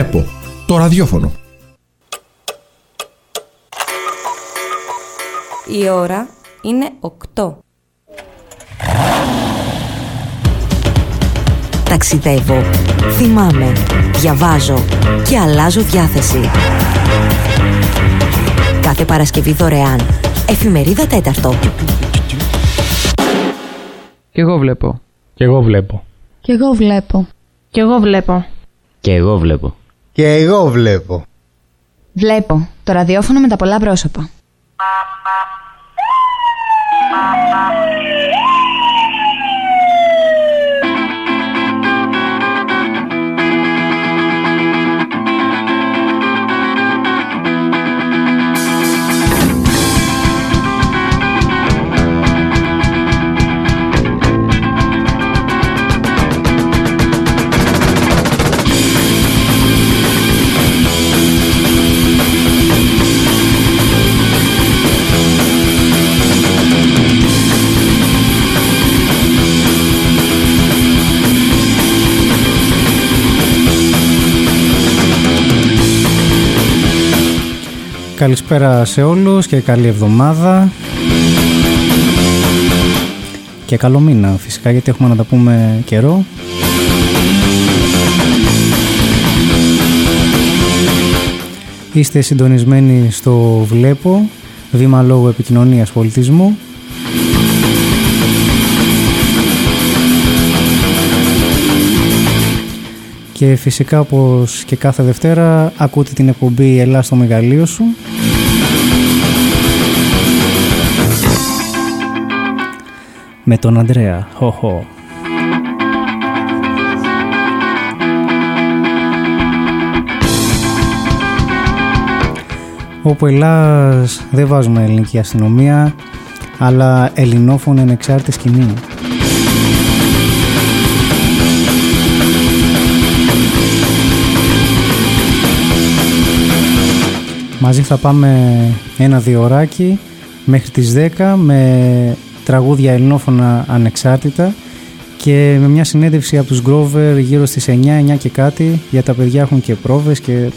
Βλέπω το ραδιόφωνο. Η ώρα είναι 8. Ταξιδεύω, θυμάμαι, διαβάζω και αλλάζω διάθεση. Κάθε Παρασκευή δωρεάν. Εφημερίδα τέταρτο. Κι εγώ βλέπω. Κι εγώ βλέπω. Κι εγώ βλέπω. Κι εγώ βλέπω. Και εγώ βλέπω. Και εγώ βλέπω. Βλέπω. Το ραδιόφωνο με τα πολλά πρόσωπα. Καλησπέρα σε όλους και καλή εβδομάδα και καλό μήνα φυσικά γιατί έχουμε να τα πούμε καιρό. Είστε συντονισμένοι στο Βλέπω, βήμα λόγω επικοινωνίας πολιτισμού. Και φυσικά όπως και κάθε Δευτέρα ακούτε την εκπομπή «Ελλάς στο μεγαλείο σου». Με τον Ανδρέα. Χω, Όπου Ελλάς δεν βάζουμε ελληνική αστυνομία, αλλά ελληνόφωνο εξάρτητη σκηνή. Μαζί θα πάμε ένα-δύο ωράκι μέχρι τις 10 με τραγούδια ελληνόφωνα ανεξάρτητα και με μια συνέντευξη από τους Grover γύρω στις 9, 9 και κάτι για τα παιδιά έχουν και πρόβες και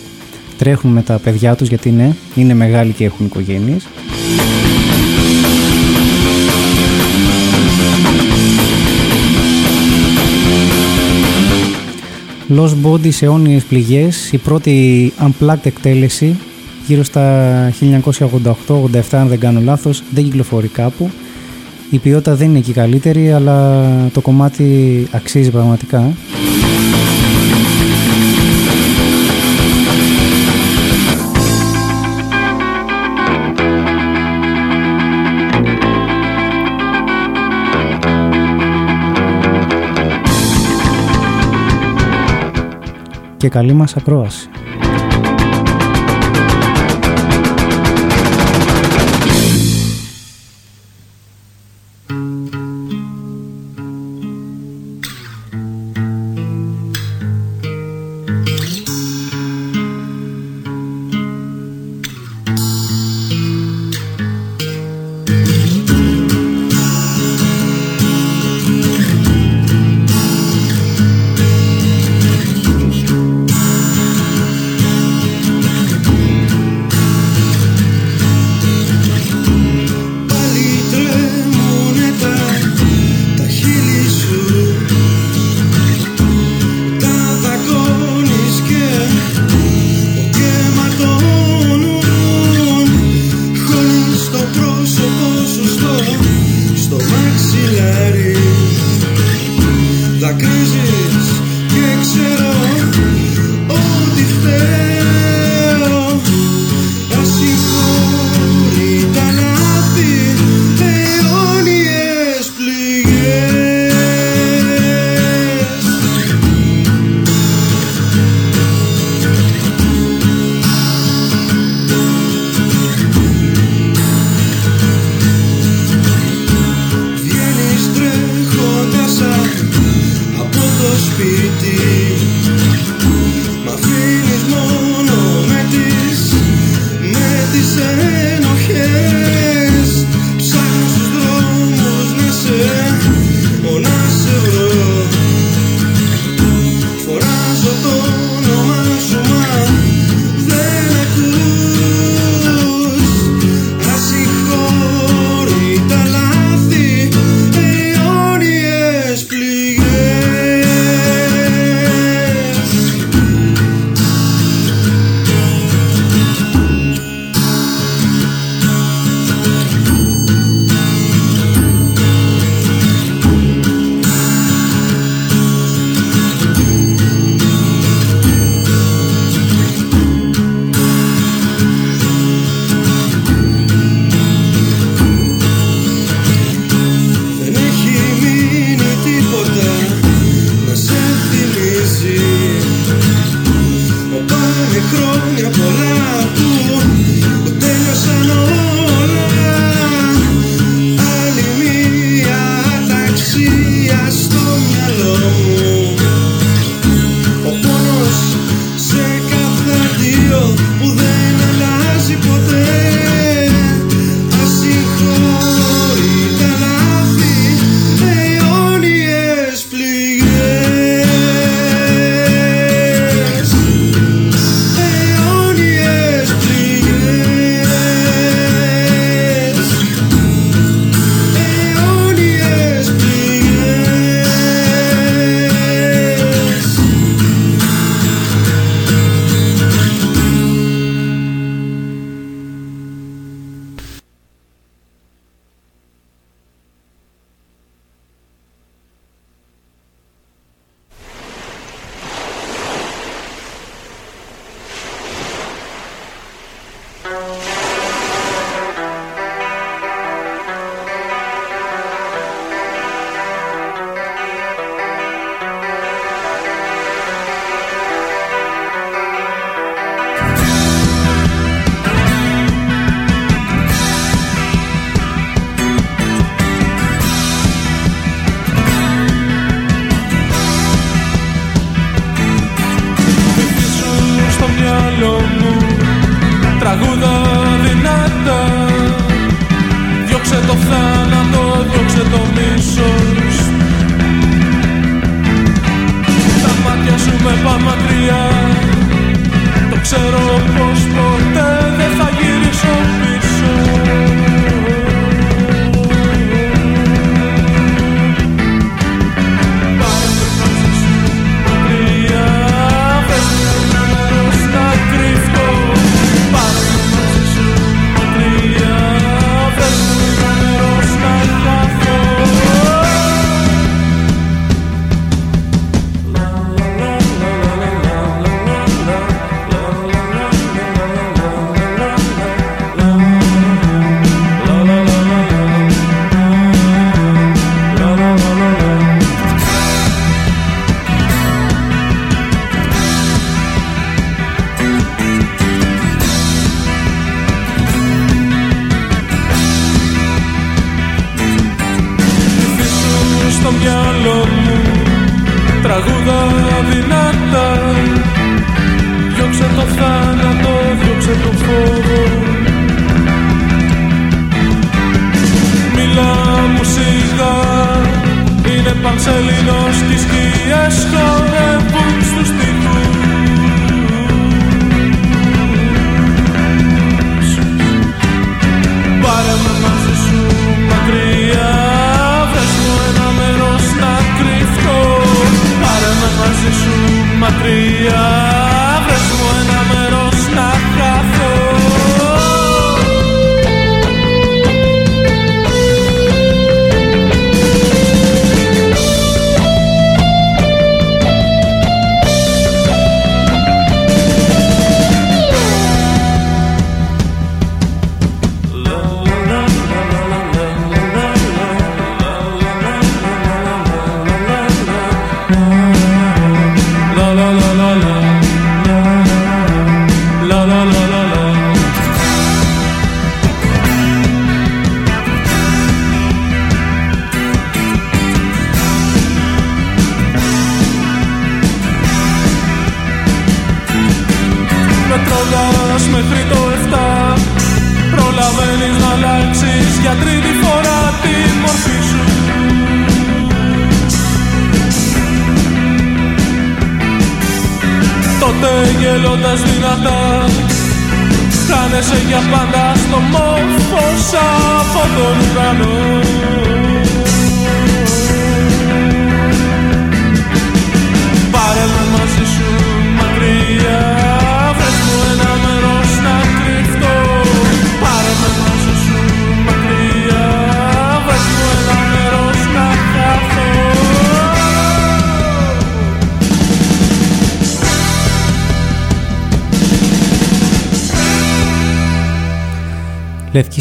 τρέχουν με τα παιδιά τους γιατί είναι, είναι μεγάλοι και έχουν οικογένειες. Lost Body σε αιώνιες πληγές, η πρώτη unplugged εκτέλεση γύρω στα 1988-87 αν δεν κάνω λάθος, δεν κυκλοφορεί κάπου. Η ποιότητα δεν είναι εκεί καλύτερη, αλλά το κομμάτι αξίζει πραγματικά. Και καλή μας ακρόαση.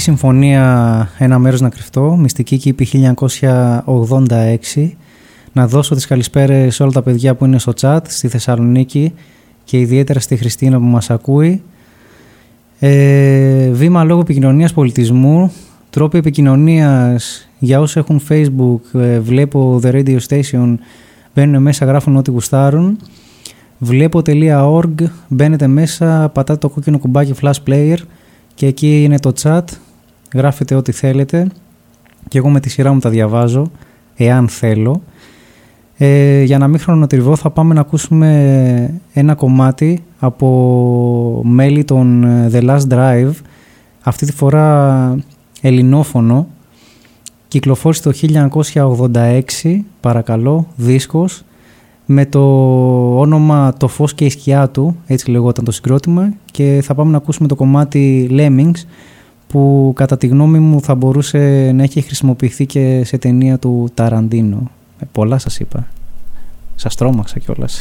Συμφωνία, ένα μέρος να κρυφτώ, Μυστική Κήπη 1986. Να δώσω τις καλησπέρες σε όλα τα παιδιά που είναι στο chat, στη Θεσσαλονίκη και ιδιαίτερα στη Χριστίνα που μας ακούει. Ε, βήμα λόγω επικοινωνίας πολιτισμού, τρόποι επικοινωνίας για όσους έχουν facebook, ε, βλέπω The Radio Station, μπαίνουν μέσα, γράφουν ό,τι γουστάρουν. Βλέπω.org, μπαίνετε μέσα, πατάτε το κόκκινο κουμπάκι flash player και εκεί είναι το chat, γράφετε ό,τι θέλετε και εγώ με τη σειρά μου τα διαβάζω, εάν θέλω. Ε, για να μην χρονοτριβώ θα πάμε να ακούσουμε ένα κομμάτι από μέλη των ε, The Last Drive, αυτή τη φορά ελληνόφωνο, κυκλοφόρησε το 1986, παρακαλώ, δίσκος, με το όνομα «Το φως και η σκιά του», έτσι λεγόταν το συγκρότημα. Και θα πάμε να ακούσουμε το κομμάτι «Lemmings» που κατά τη γνώμη μου θα μπορούσε να έχει χρησιμοποιηθεί και σε ταινία του Ταραντίνο. Ε, πολλά σας είπα. Σας τρόμαξα κιόλας.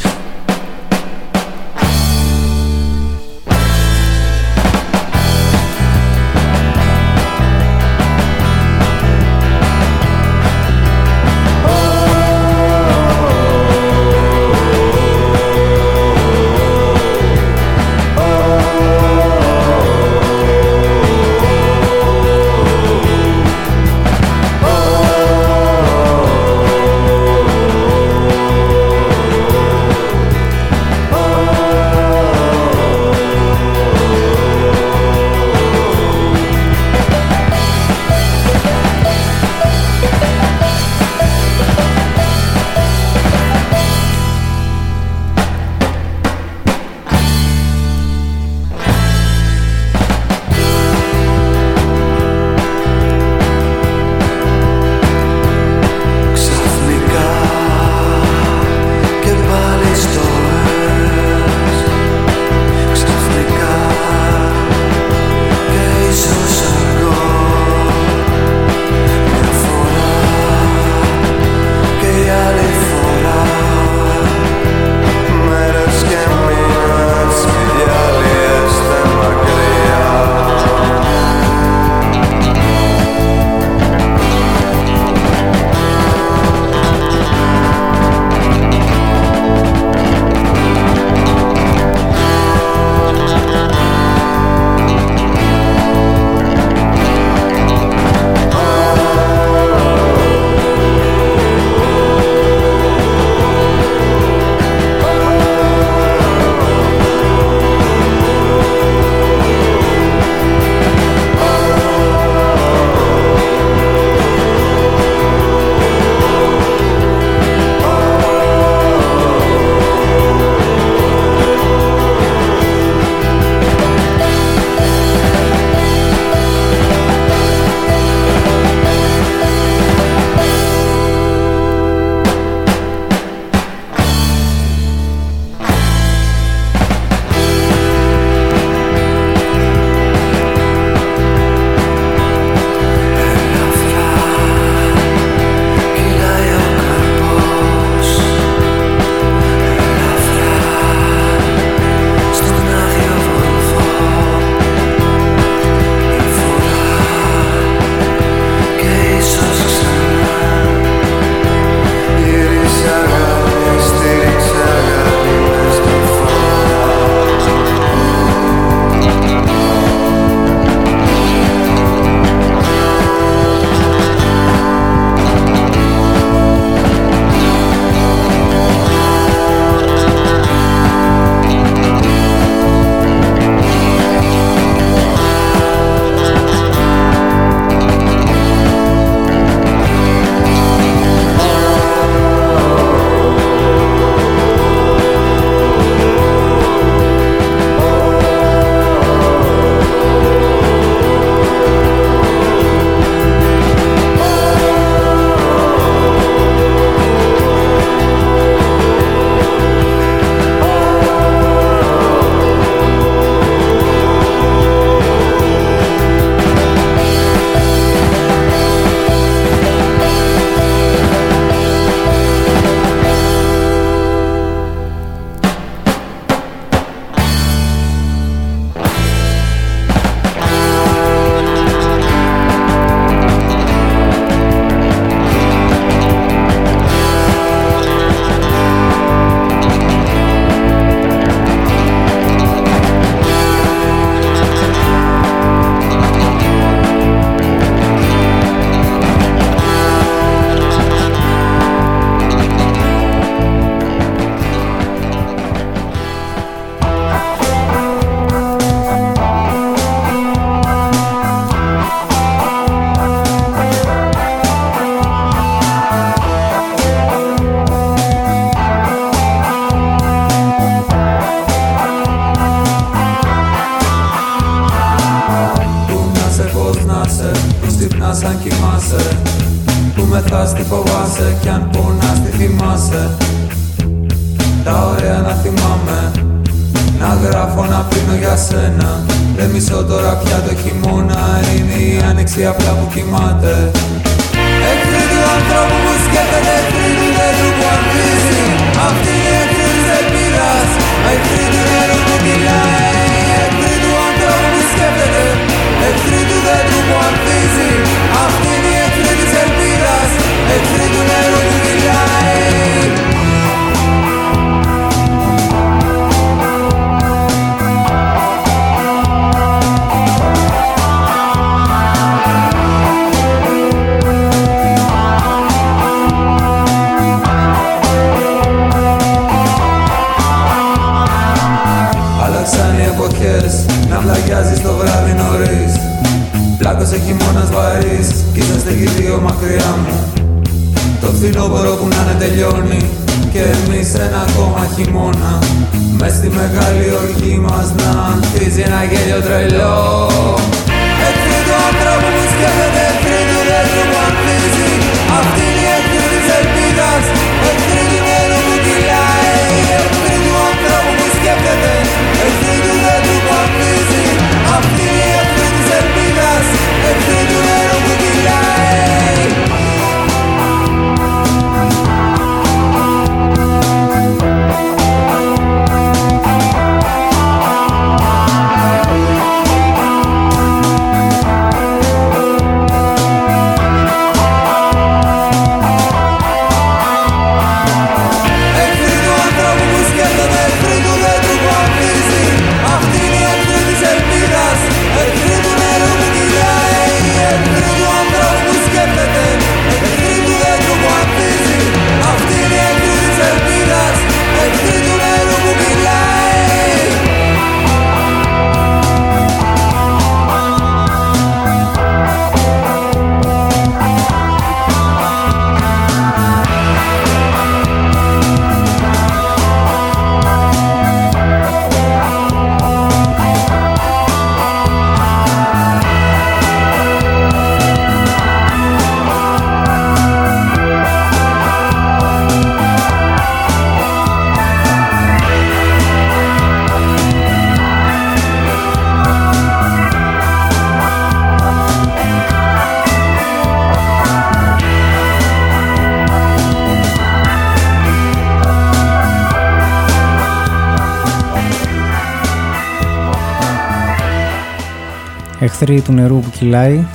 Εχθροί του νερού που κυλάει.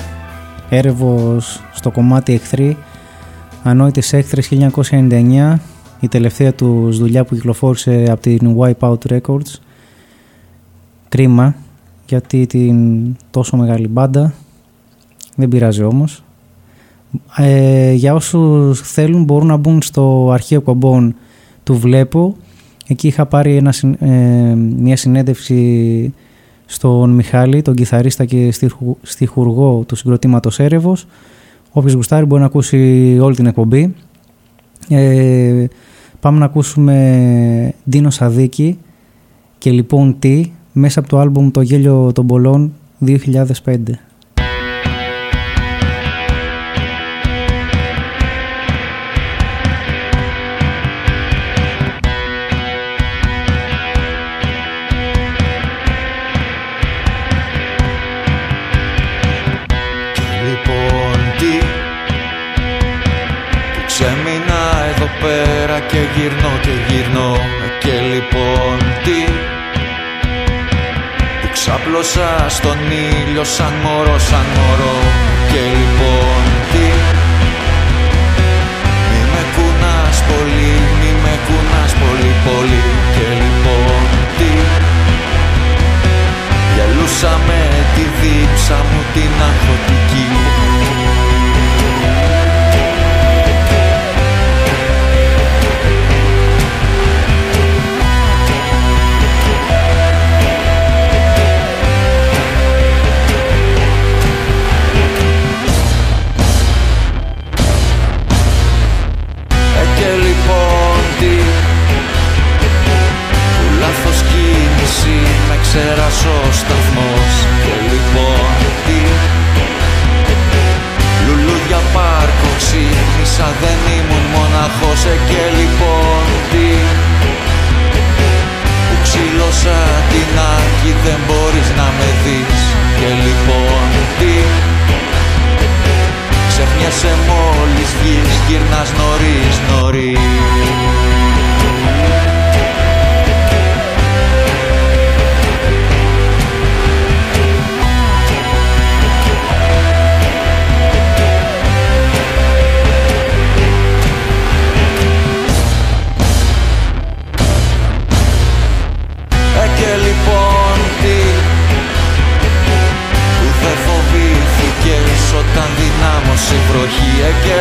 Έρευος στο κομμάτι εχθροί. Ανόητες έχθρες 1999. Η τελευταία τους δουλειά που κυκλοφόρησε από την Wipeout Records. Κρίμα γιατί την τόσο μεγάλη μπάντα. Δεν πειράζει όμως. Ε, για όσους θέλουν μπορούν να μπουν στο αρχείο κομπών του Βλέπω. Εκεί είχα πάρει ένα, συν- ε, μια συνέντευξη στον Μιχάλη, τον κιθαρίστα και στιχου- στιχουργό του συγκροτήματος Έρευος. Όποιος γουστάρει μπορεί να ακούσει όλη την εκπομπή. Ε, πάμε να ακούσουμε Ντίνο Σαδίκη και λοιπόν τι μέσα από το άλμπουμ «Το γέλιο των πολλών» 2005. Που ξάπλωσα στον ήλιο σαν μωρό, σαν μωρό. Και λοιπόν τι; Μη με κουνάς πολύ, μη με κουνάς πολύ πολύ. Και λοιπόν τι; Γελούσα με τη δίψα μου την αγχωτική δεν ήμουν μοναχός και λοιπόν τι; Που ξύλωσα την άκη δεν μπορείς να με δεις. Και λοιπόν τι; Ξεχνιέσαι μόλις βγεις γυρνάς νωρίς νωρίς. Βροχή Ε, και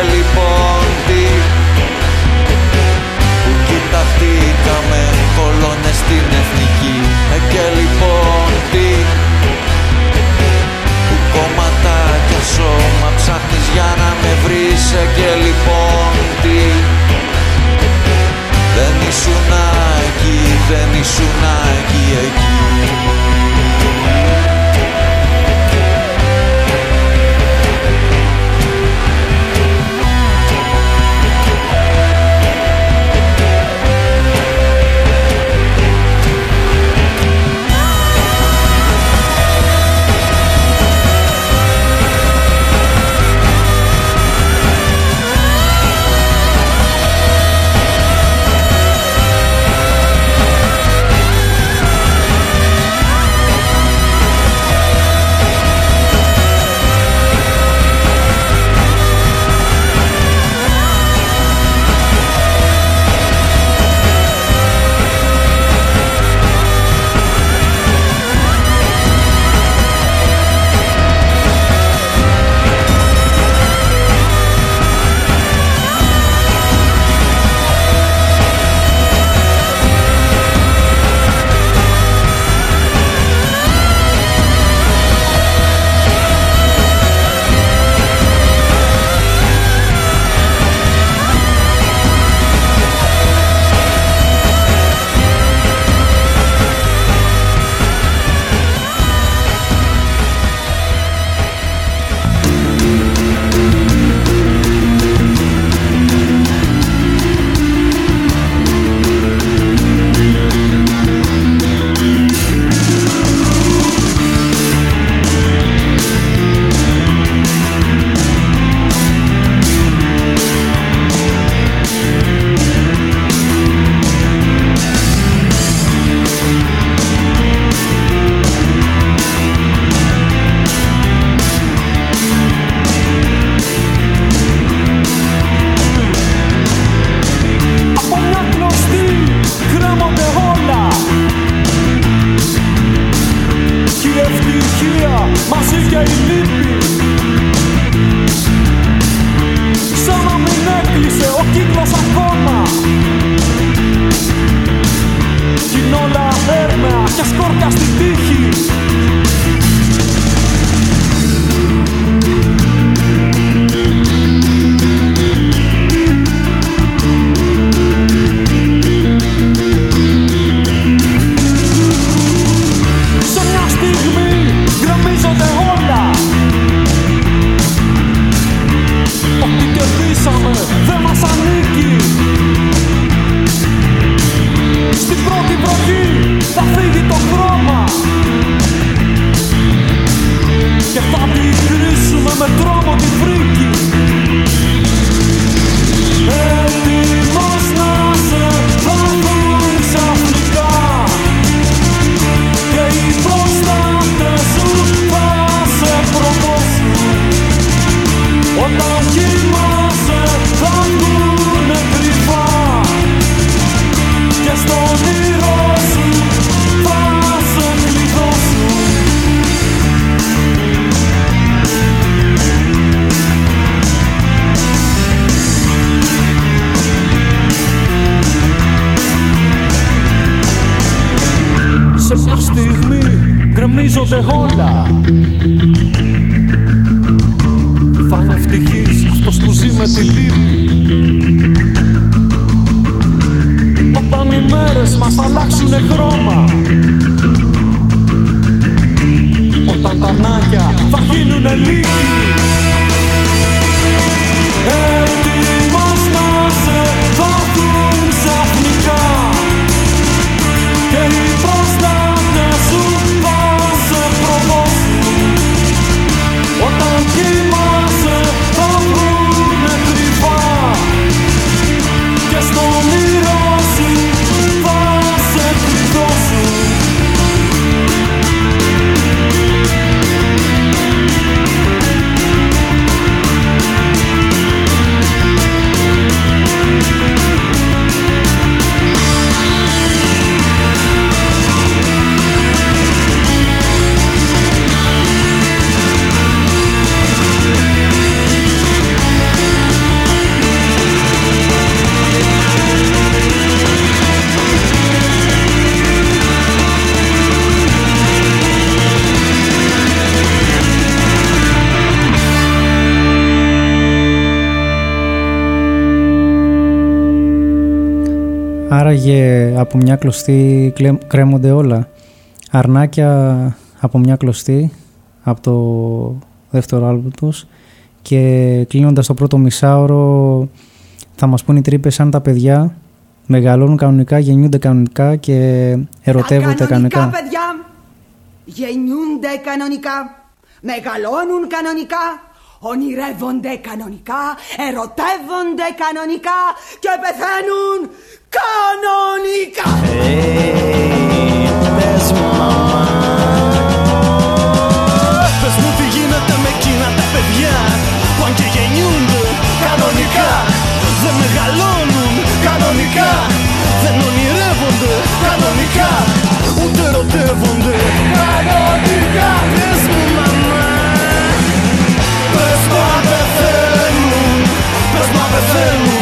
από μια κλωστή κλε- κρέμονται όλα. Αρνάκια από μια κλωστή από το δεύτερο άλμπου τους και κλείνοντας το πρώτο μισάωρο θα μας πούν οι τρύπες αν τα παιδιά μεγαλώνουν κανονικά, γεννιούνται κανονικά και ερωτεύονται Τα κανονικά κανονικά. παιδιά γεννιούνται κανονικά, μεγαλώνουν κανονικά, ονειρεύονται κανονικά, ερωτεύονται κανονικά και πεθαίνουν κανονικά. Πες μου μαμά. Πες μου τι γίνεται με εκείνα τα παιδιά Που αν και γεννιούνται κανονικά Δεν μεγαλώνουν κανονικά Δεν ονειρεύονται κανονικά Ούτε ερωτεύονται κανονικά. Πες μου μαμά. Πες μου αν πεθαίνουν Πες μου αν πεθαίνουν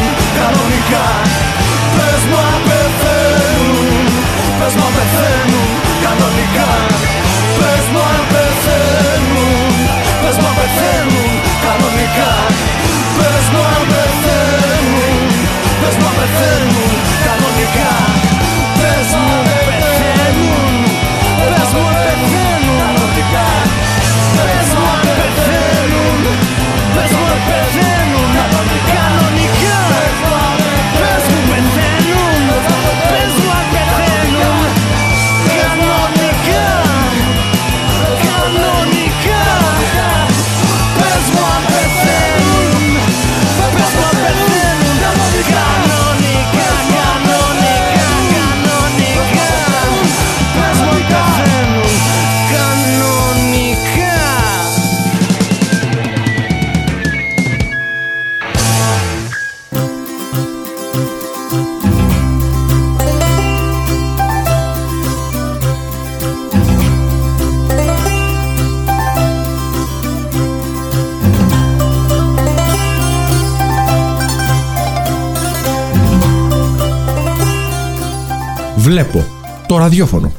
Βλέπω το ραδιόφωνο.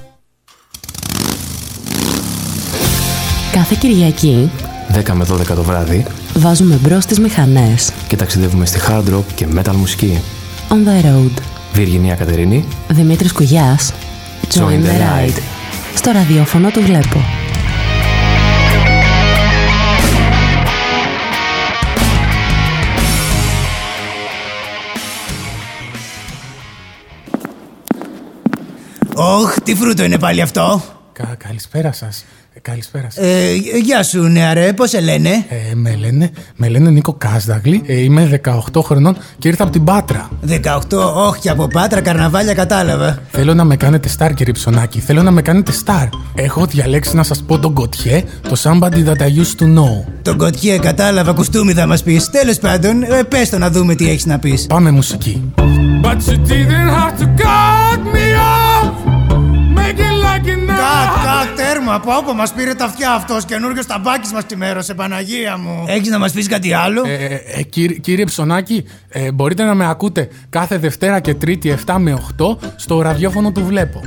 Κάθε Κυριακή 10 με 12 το βράδυ βάζουμε μπρος τις μηχανές. και ταξιδεύουμε στη hard rock και metal μουσική. On the road. Βιργινία Κατερίνη, Δημήτρης Κουγιάς. Join the ride. Στο ραδιόφωνο του βλέπω. Ωχ, τι φρούτο είναι πάλι αυτό. Κα, καλησπέρα σας. Καλησπέρα σας. Ε, γεια σου, νεαρέ, πώς σε λένε; Ε, με, λένε, με λένε Νίκο Κάσδαγλη. Ε, είμαι 18 χρονών και ήρθα από την Πάτρα. 18, όχι και από πάτρα, καρναβάλια κατάλαβα. Θέλω να με κάνετε star, κύριε Ψωνάκη. Θέλω να με κάνετε star. Έχω διαλέξει να σας πω τον Κοτιέ, το somebody that I used to know. Τον Κοτιέ, κατάλαβα, κουστούμι θα μας πεις. Τέλος πάντων, ε, πες το να δούμε τι έχεις να πεις. Πάμε μουσική. But you didn't have to cut me off κατ, τέρμα, από όπου μας πήρε τα αυτιά αυτός καινούριο ταμπάκι μας ξημέρωσε, Παναγία μου. Έχεις να μας πεις κάτι άλλο; Ε, ε, ε, κύριε, κύριε Ψωνάκη, ε, μπορείτε να με ακούτε κάθε Δευτέρα και Τρίτη 7 με 8 στο ραδιόφωνο του Βλέπω.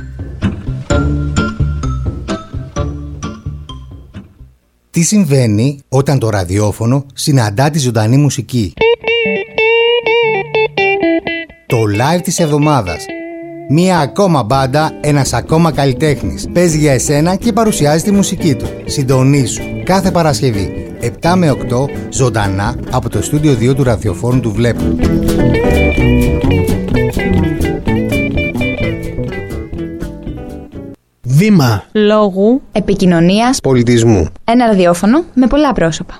Τι συμβαίνει όταν το ραδιόφωνο συναντά τη ζωντανή μουσική; Το live της εβδομάδας. Μία ακόμα μπάντα, ένας ακόμα καλλιτέχνης. Παίζει για εσένα και παρουσιάζει τη μουσική του. Συντονίσου κάθε Παρασκευή 7 με 8 ζωντανά από το στούντιο 2 του ραδιοφόρου του Βλέπου. Βήμα Λόγου. Επικοινωνίας. Πολιτισμού. Ένα ραδιόφωνο με πολλά πρόσωπα.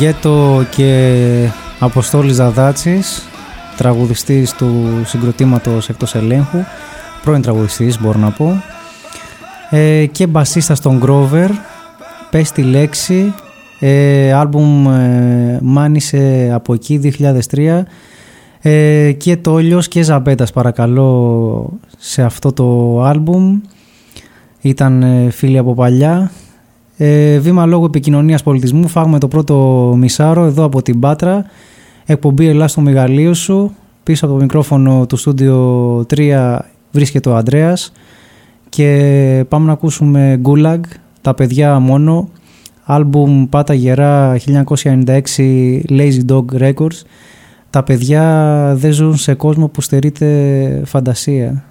Γκέτο και Αποστόλης Δαδάτσης, τραγουδιστής του συγκροτήματος εκτός ελέγχου, πρώην τραγουδιστής μπορώ να πω, ε, και μπασίστα στον Grover, πες τη λέξη, ε, άλμπουμ ε, μάνισε από εκεί 2003 ε, και Τόλιος και Ζαμπέτας παρακαλώ σε αυτό το άλμπουμ. Ήταν ε, φίλοι από παλιά ε, βήμα λόγω επικοινωνίας πολιτισμού φάγουμε το πρώτο μισάρο εδώ από την Πάτρα. Εκπομπή Ελλάς στο μεγαλείο σου. Πίσω από το μικρόφωνο του στούντιο 3 βρίσκεται ο Ανδρέας. Και πάμε να ακούσουμε Gulag τα παιδιά μόνο άλμπουμ Πάτα Γερά 1996 Lazy Dog Records τα παιδιά δεν ζουν σε κόσμο που στερείται φαντασία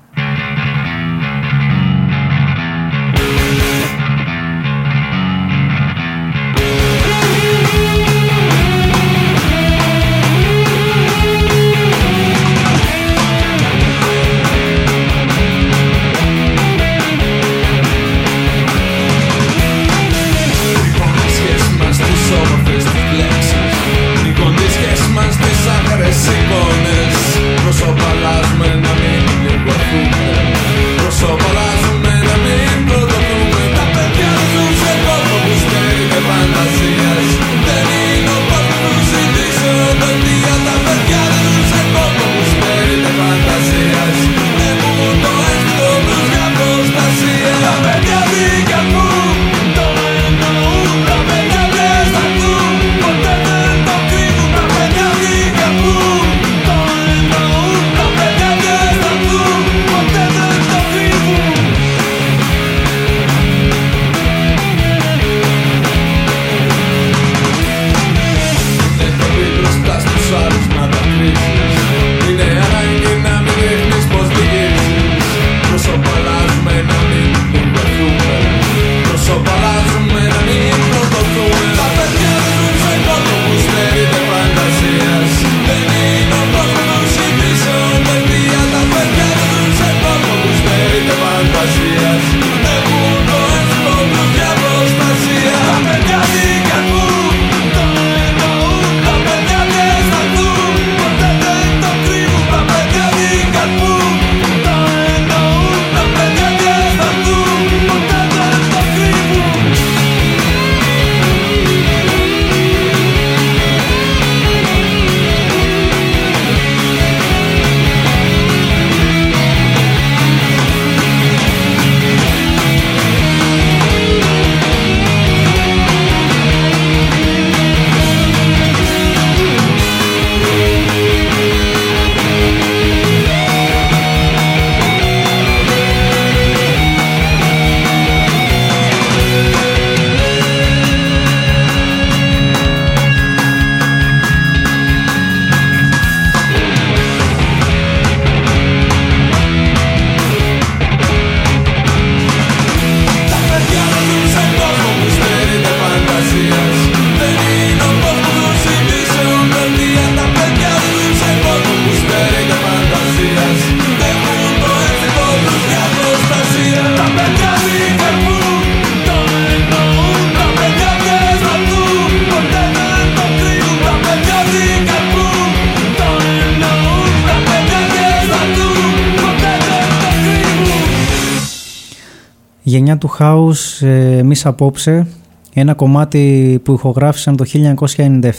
γενιά του House ε, εμείς απόψε ένα κομμάτι που ηχογράφησαν το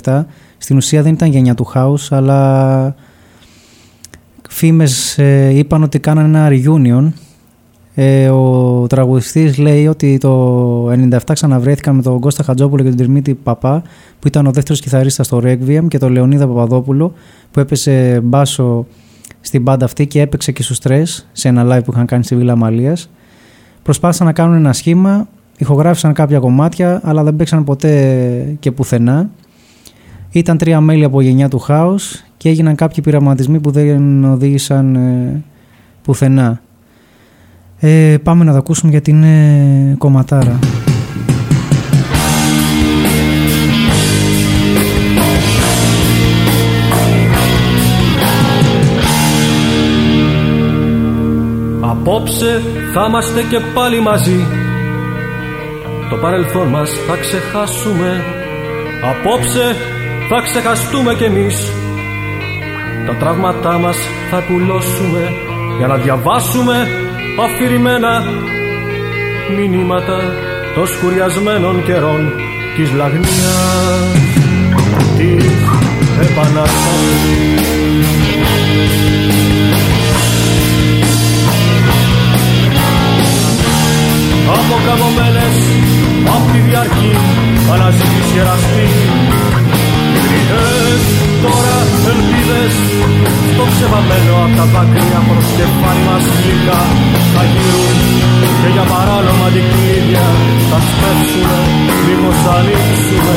1997 στην ουσία δεν ήταν γενιά του House αλλά φήμες ε, είπαν ότι κάνανε ένα reunion. Ε, ο τραγουδιστής λέει ότι το 97 ξαναβρέθηκαν με τον Κώστα Χατζόπουλο και τον Τριμίτη Παπά που ήταν ο δεύτερος κιθαρίστας στο Requiem και τον Λεωνίδα Παπαδόπουλο που έπεσε μπάσο στην μπάντα αυτή και έπαιξε και στους τρες σε ένα live που είχαν κάνει στη Βίλα Μαλίας προσπάθησαν να κάνουν ένα σχήμα, ηχογράφησαν κάποια κομμάτια, αλλά δεν παίξαν ποτέ και πουθενά. Ήταν τρία μέλη από γενιά του Χάους και έγιναν κάποιοι πειραματισμοί που δεν οδήγησαν ε, πουθενά. Ε, πάμε να τα ακούσουμε γιατί είναι κομματάρα. Απόψε θα είμαστε και πάλι μαζί. Το παρελθόν μας θα ξεχάσουμε. Απόψε θα ξεχαστούμε κι εμείς. Τα τραύματά μας θα πουλώσουμε Για να διαβάσουμε αφηρημένα Μηνύματα των σκουριασμένων καιρών Της λαγνίας. Της επανάστασης Αποκαμωμένες απ' τη διαρκή αναζήτηση εραστή Γρυές τώρα ελπίδες στο ξεβαμένο απ' τα δάκρυα προς κεφάλι μας γλυκά θα γύρουν και για παράνομα δικλείδια θα σπεύσουμε μήπως θα ανοίξουμε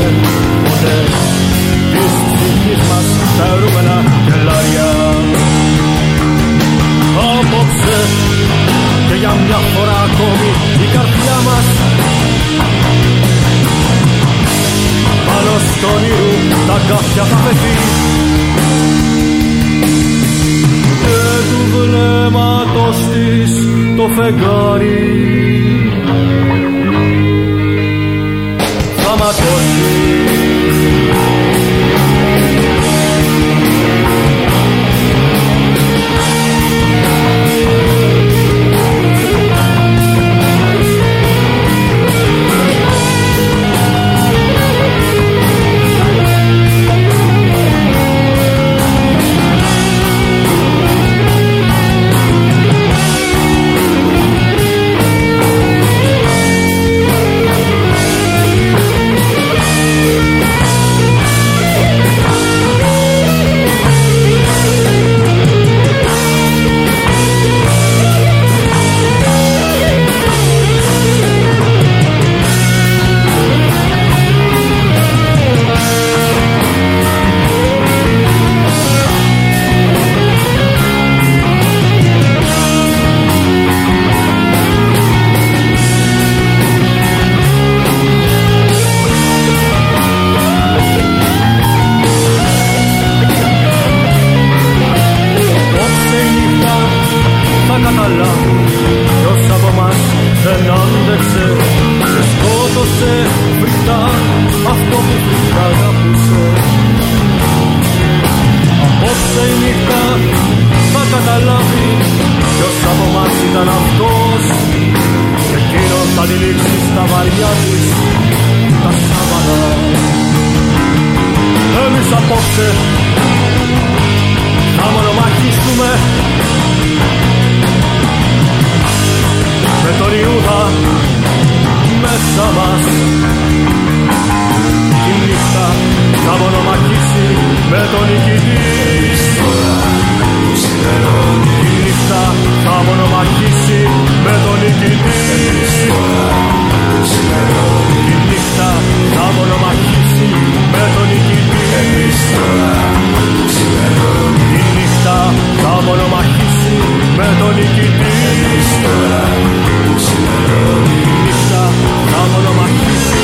ποτέ της ψυχής μας τα αιρούμενα κελάρια για μια φορά ακόμη η καρδιά μας. Πάνω στον ήρου τα κάθια θα πεθεί και του βλέμματος της το φεγγάρι. Θα ματώσει σκότωσε φρικτά αυτό που φρικτά αγαπούσε. Απόψε η νύχτα θα καταλάβει Ποιος από μας ήταν αυτός. Και εκείνος θα τυλίξει στα βαριά της τα σάβανα Εμείς απόψε θα μονομαχήσουμε. Με τον Ιούδα μέσα μας τη νύχτα θα μονομαχήσει με τον νικητή. Τη νύχτα θα μονομαχήσει με τον νικητή. Τη νύχτα θα μονομαχήσει με τον νικητή. Η νύχτα θα μονομαχήσει με τον νικητή. Η νύχτα θα μονομαχήσει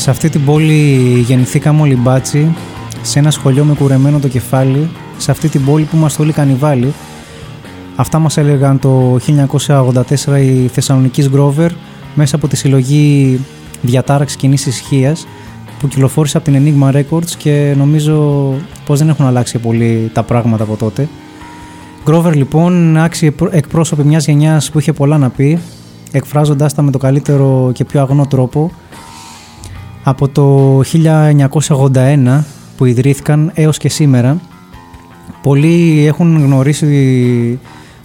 Σε αυτή την πόλη γεννηθήκαμε όλοι μπάτσι, σε ένα σχολείο με κουρεμένο το κεφάλι, σε αυτή την πόλη που είμαστε όλοι κανιβάλι. Αυτά μας έλεγαν το 1984 οι Θεσσαλονικής Grover μέσα από τη συλλογή Διατάραξη Κοινής Ισχύας που κυκλοφόρησε από την Enigma Records και νομίζω πως δεν έχουν αλλάξει πολύ τα πράγματα από τότε. Grover λοιπόν άξιοι εκπρόσωποι μιας γενιάς που είχε πολλά να πει εκφράζοντάς τα με το καλύτερο και πιο αγνό τρόπο από το 1981 που ιδρύθηκαν έως και σήμερα πολλοί έχουν γνωρίσει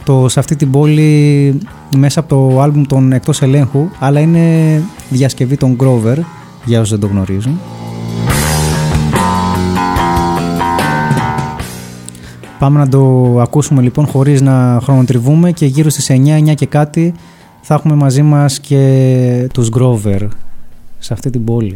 το, σε αυτή την πόλη μέσα από το άλμπουμ των Εκτός Ελέγχου αλλά είναι διασκευή των Grover για όσους δεν το γνωρίζουν. Πάμε να το ακούσουμε λοιπόν χωρίς να χρονοτριβούμε και γύρω στις 9, 9 και κάτι θα έχουμε μαζί μας και τους Grover σε αυτή την πόλη.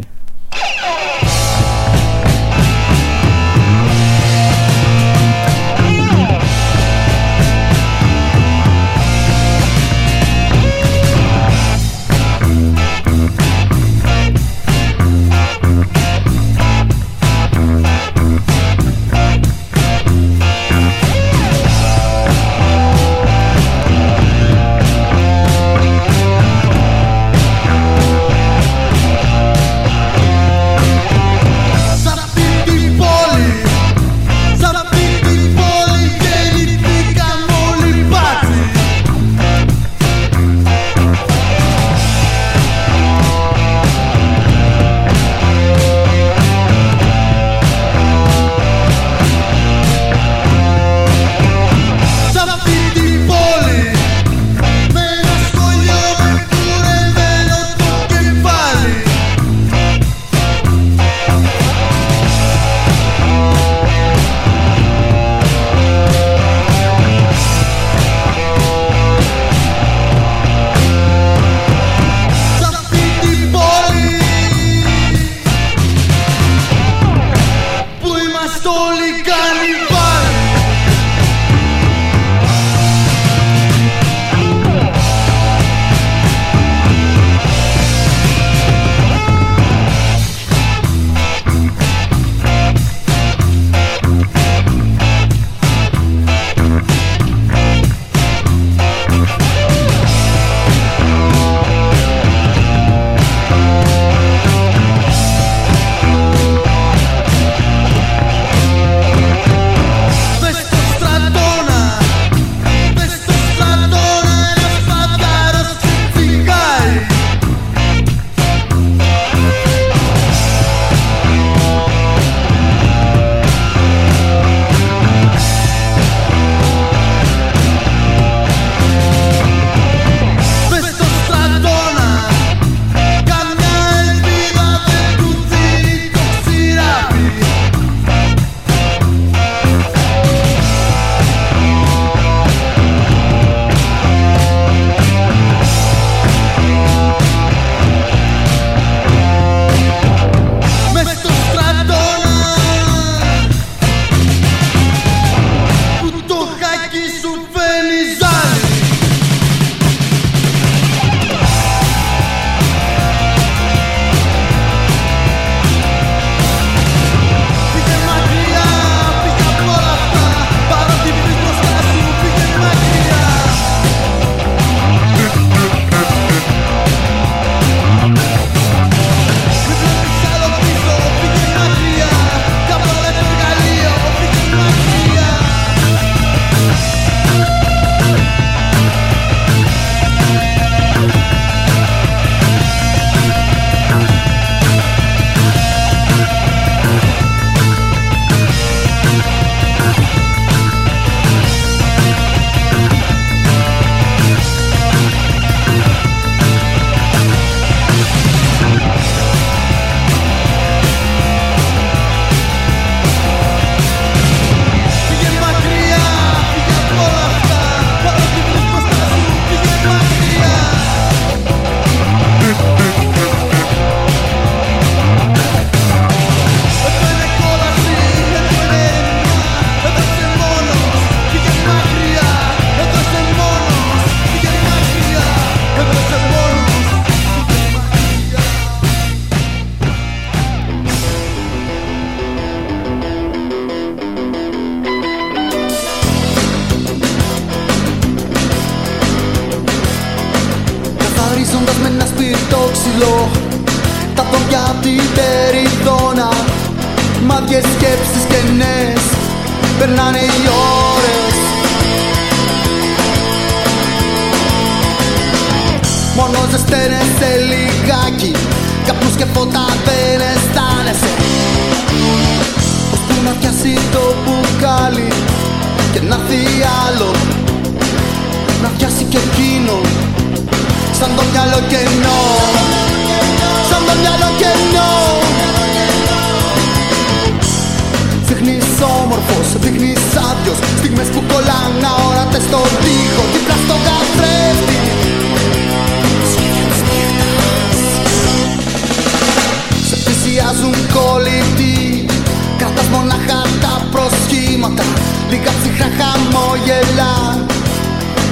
Χαμόγελα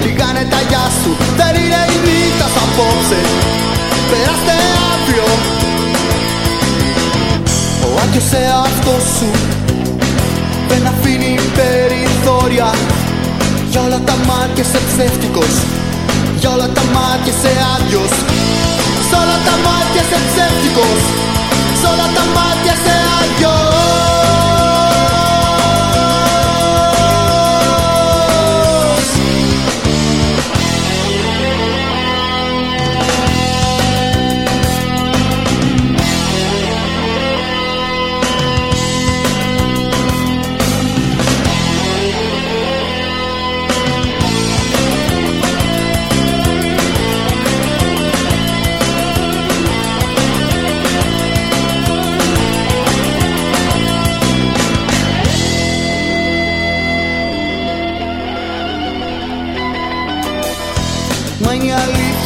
Λίγα είναι τα γεια σου Δεν είναι η νύχτα σου απόψε. Περάστε αύριο. Ο άκιος αυτό σου Δεν αφήνει περιθώρια. Για όλα τα μάτια σε ψεύτικος Για όλα τα μάτια σε άδειος. Σ' όλα τα μάτια σε ψεύτικος Σ' όλα τα μάτια σε άδειος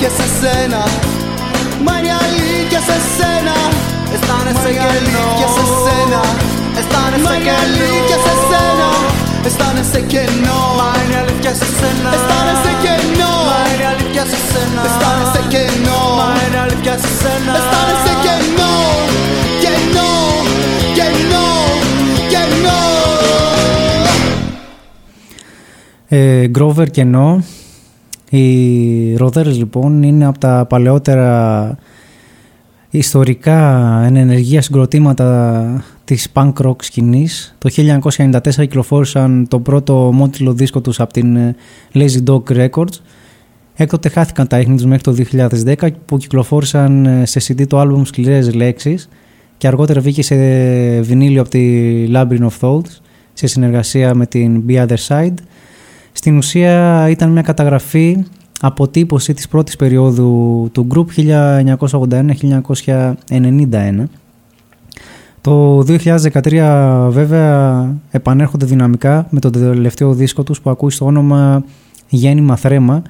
αλήθεια σε σένα. Μα είναι η αλήθεια σε σένα. Αισθάνεσαι και αλήθεια σε σένα. Αισθάνεσαι και αλήθεια σε σένα. Αισθάνεσαι κενό Μα είναι η αλήθεια σε σένα. Αισθάνεσαι κενό Μα είναι η αλήθεια σε σένα. Αισθάνεσαι κενό Μα είναι η αλήθεια σε σένα. Αισθάνεσαι κενό Κενό Κενό Κενό Ε, Grover και No. Οι Rothers λοιπόν είναι από τα παλαιότερα ιστορικά ενεργεία συγκροτήματα της punk rock σκηνής. Το 1994 κυκλοφόρησαν το πρώτο μότιλο δίσκο τους από την ε, Lazy Dog Records. Έκτοτε χάθηκαν τα ίχνη τους μέχρι το 2010 που κυκλοφόρησαν ε, σε CD το άλμπουμ Σκληρές Λέξεις και αργότερα βγήκε σε βινίλιο από τη Labyrinth of Thoughts σε συνεργασία με την Be Other Side. Στην ουσία ήταν μια καταγραφή αποτύπωση της πρώτης περίοδου του group 1981-1991. Το 2013 βέβαια επανέρχονται δυναμικά με το τελευταίο δίσκο τους που ακούει στο όνομα Γέννημα Θρέμα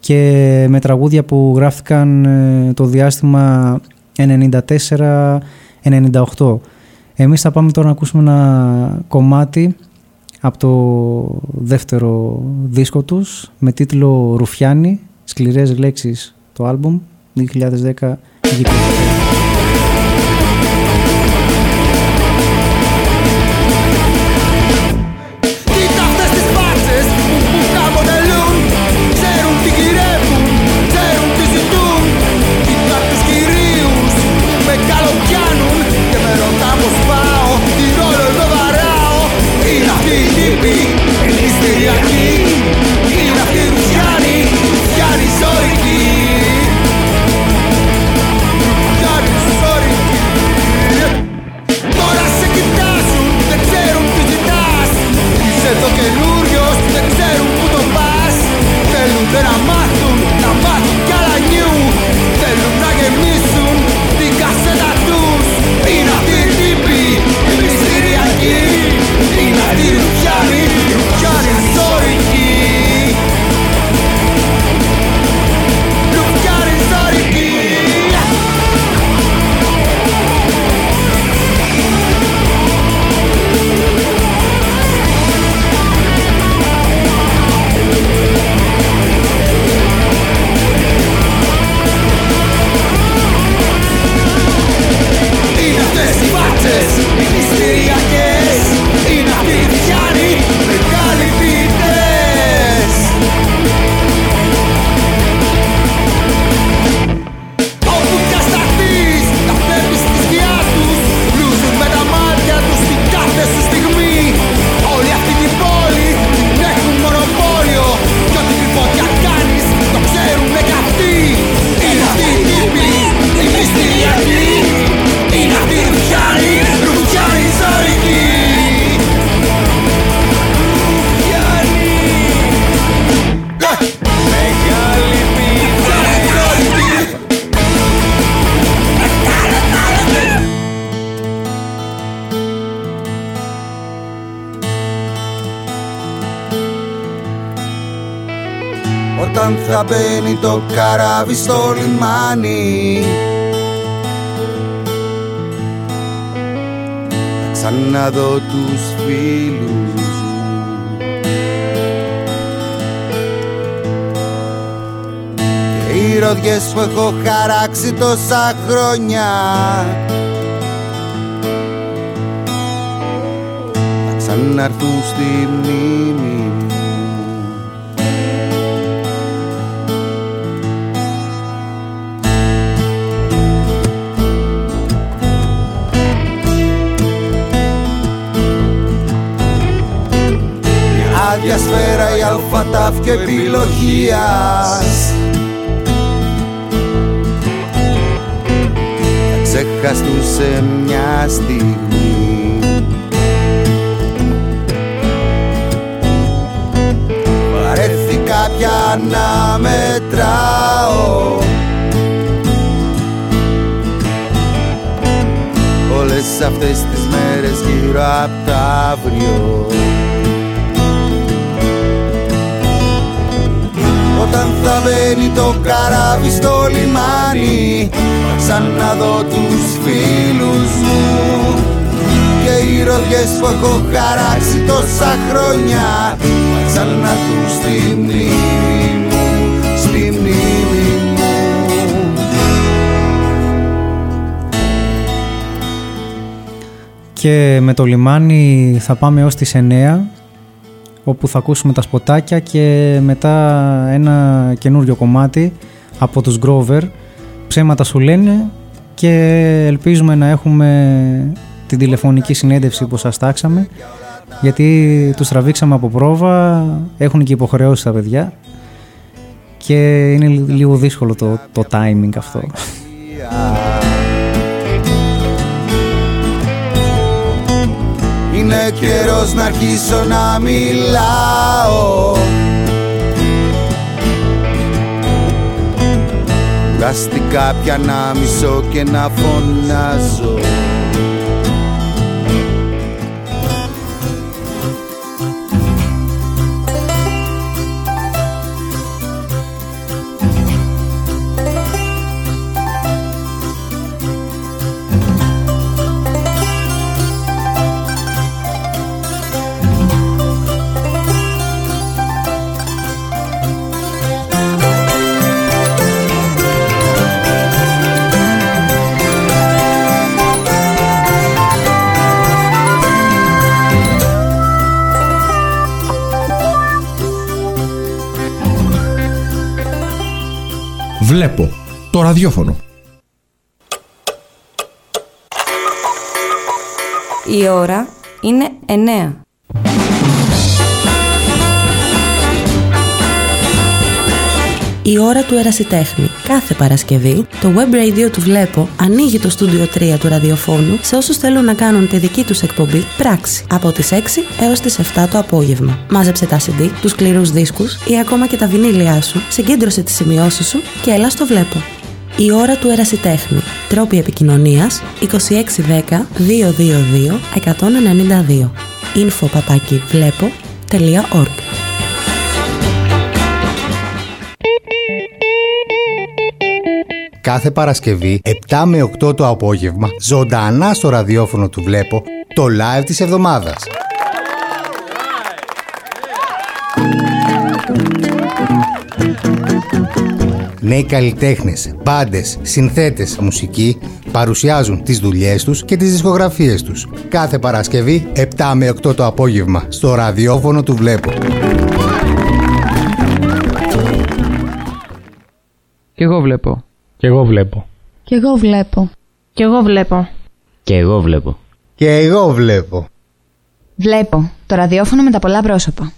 και με τραγούδια που γράφτηκαν ε, το διάστημα 94-98. Εμείς θα πάμε τώρα να ακούσουμε ένα κομμάτι από το δεύτερο δίσκο τους με τίτλο «Ρουφιάνι», σκληρές λέξεις το άλμπουμ, 2010 γη καράβι στο λιμάνι Σαν να δω τους φίλους μου Και οι ροδιές που έχω χαράξει τόσα χρόνια. Θα ξαναρθούν στη μνήμη μου Μια άδεια σφαίρα η αλφατάφ και επιλογίας. Θα ξεχαστούν σε μια στιγμή. Βαρέθηκα πια να μετράω. Όλες αυτές τις μέρες γύρω απ' το αύριο Όταν θα μπαίνει το καράβι στο λιμάνι Θα ξαναδώ τους φίλους μου. Και οι ροδιές που έχω χαράξει τόσα χρόνια Θα ξαναρθούν στη μνήμη μου Στη μνήμη μου. Και με το λιμάνι θα πάμε ως τις 9 όπου θα ακούσουμε τα σποτάκια και μετά ένα καινούριο κομμάτι από τους Grover. Ψέματα σου λένε και ελπίζουμε να έχουμε την τηλεφωνική συνέντευξη που σας τάξαμε γιατί τους τραβήξαμε από πρόβα έχουν και υποχρεώσεις τα παιδιά και είναι λίγο δύσκολο το, το timing αυτό καιρός να αρχίσω να μιλάω. Κουράστηκα πια να μισώ και να φωνάζω ραδιόφωνο. Η ώρα είναι 9. Η ώρα του ερασιτέχνη. Κάθε Παρασκευή, το web radio του Βλέπω ανοίγει το στούντιο 3 του ραδιοφώνου σε όσους θέλουν να κάνουν τη δική τους εκπομπή πράξη από τις 6 έως τις 7 το απόγευμα. Μάζεψε τα CD, τους σκληρούς δίσκους ή ακόμα και τα βινίλια σου, συγκέντρωσε τις σημειώσεις σου και έλα στο Βλέπω. Η ώρα του ερασιτέχνη. Τρόποι επικοινωνίας 2610 222 192. info παπάκι βλέπω.org Κάθε Παρασκευή 7 με 8 το απόγευμα ζωντανά στο ραδιόφωνο του Βλέπω το live της εβδομάδας. Νέοι καλλιτέχνες, μπάντες, συνθέτες, μουσική παρουσιάζουν τις δουλειές τους και τις δισκογραφίες τους. Κάθε Παρασκευή 7 με 8 το απόγευμα στο ραδιόφωνο του Βλέπω. Κι εγώ βλέπω. Κι εγώ βλέπω. Κι εγώ βλέπω. Κι εγώ βλέπω. Και εγώ βλέπω. Και εγώ βλέπω. Βλέπω το ραδιόφωνο με τα πολλά πρόσωπα.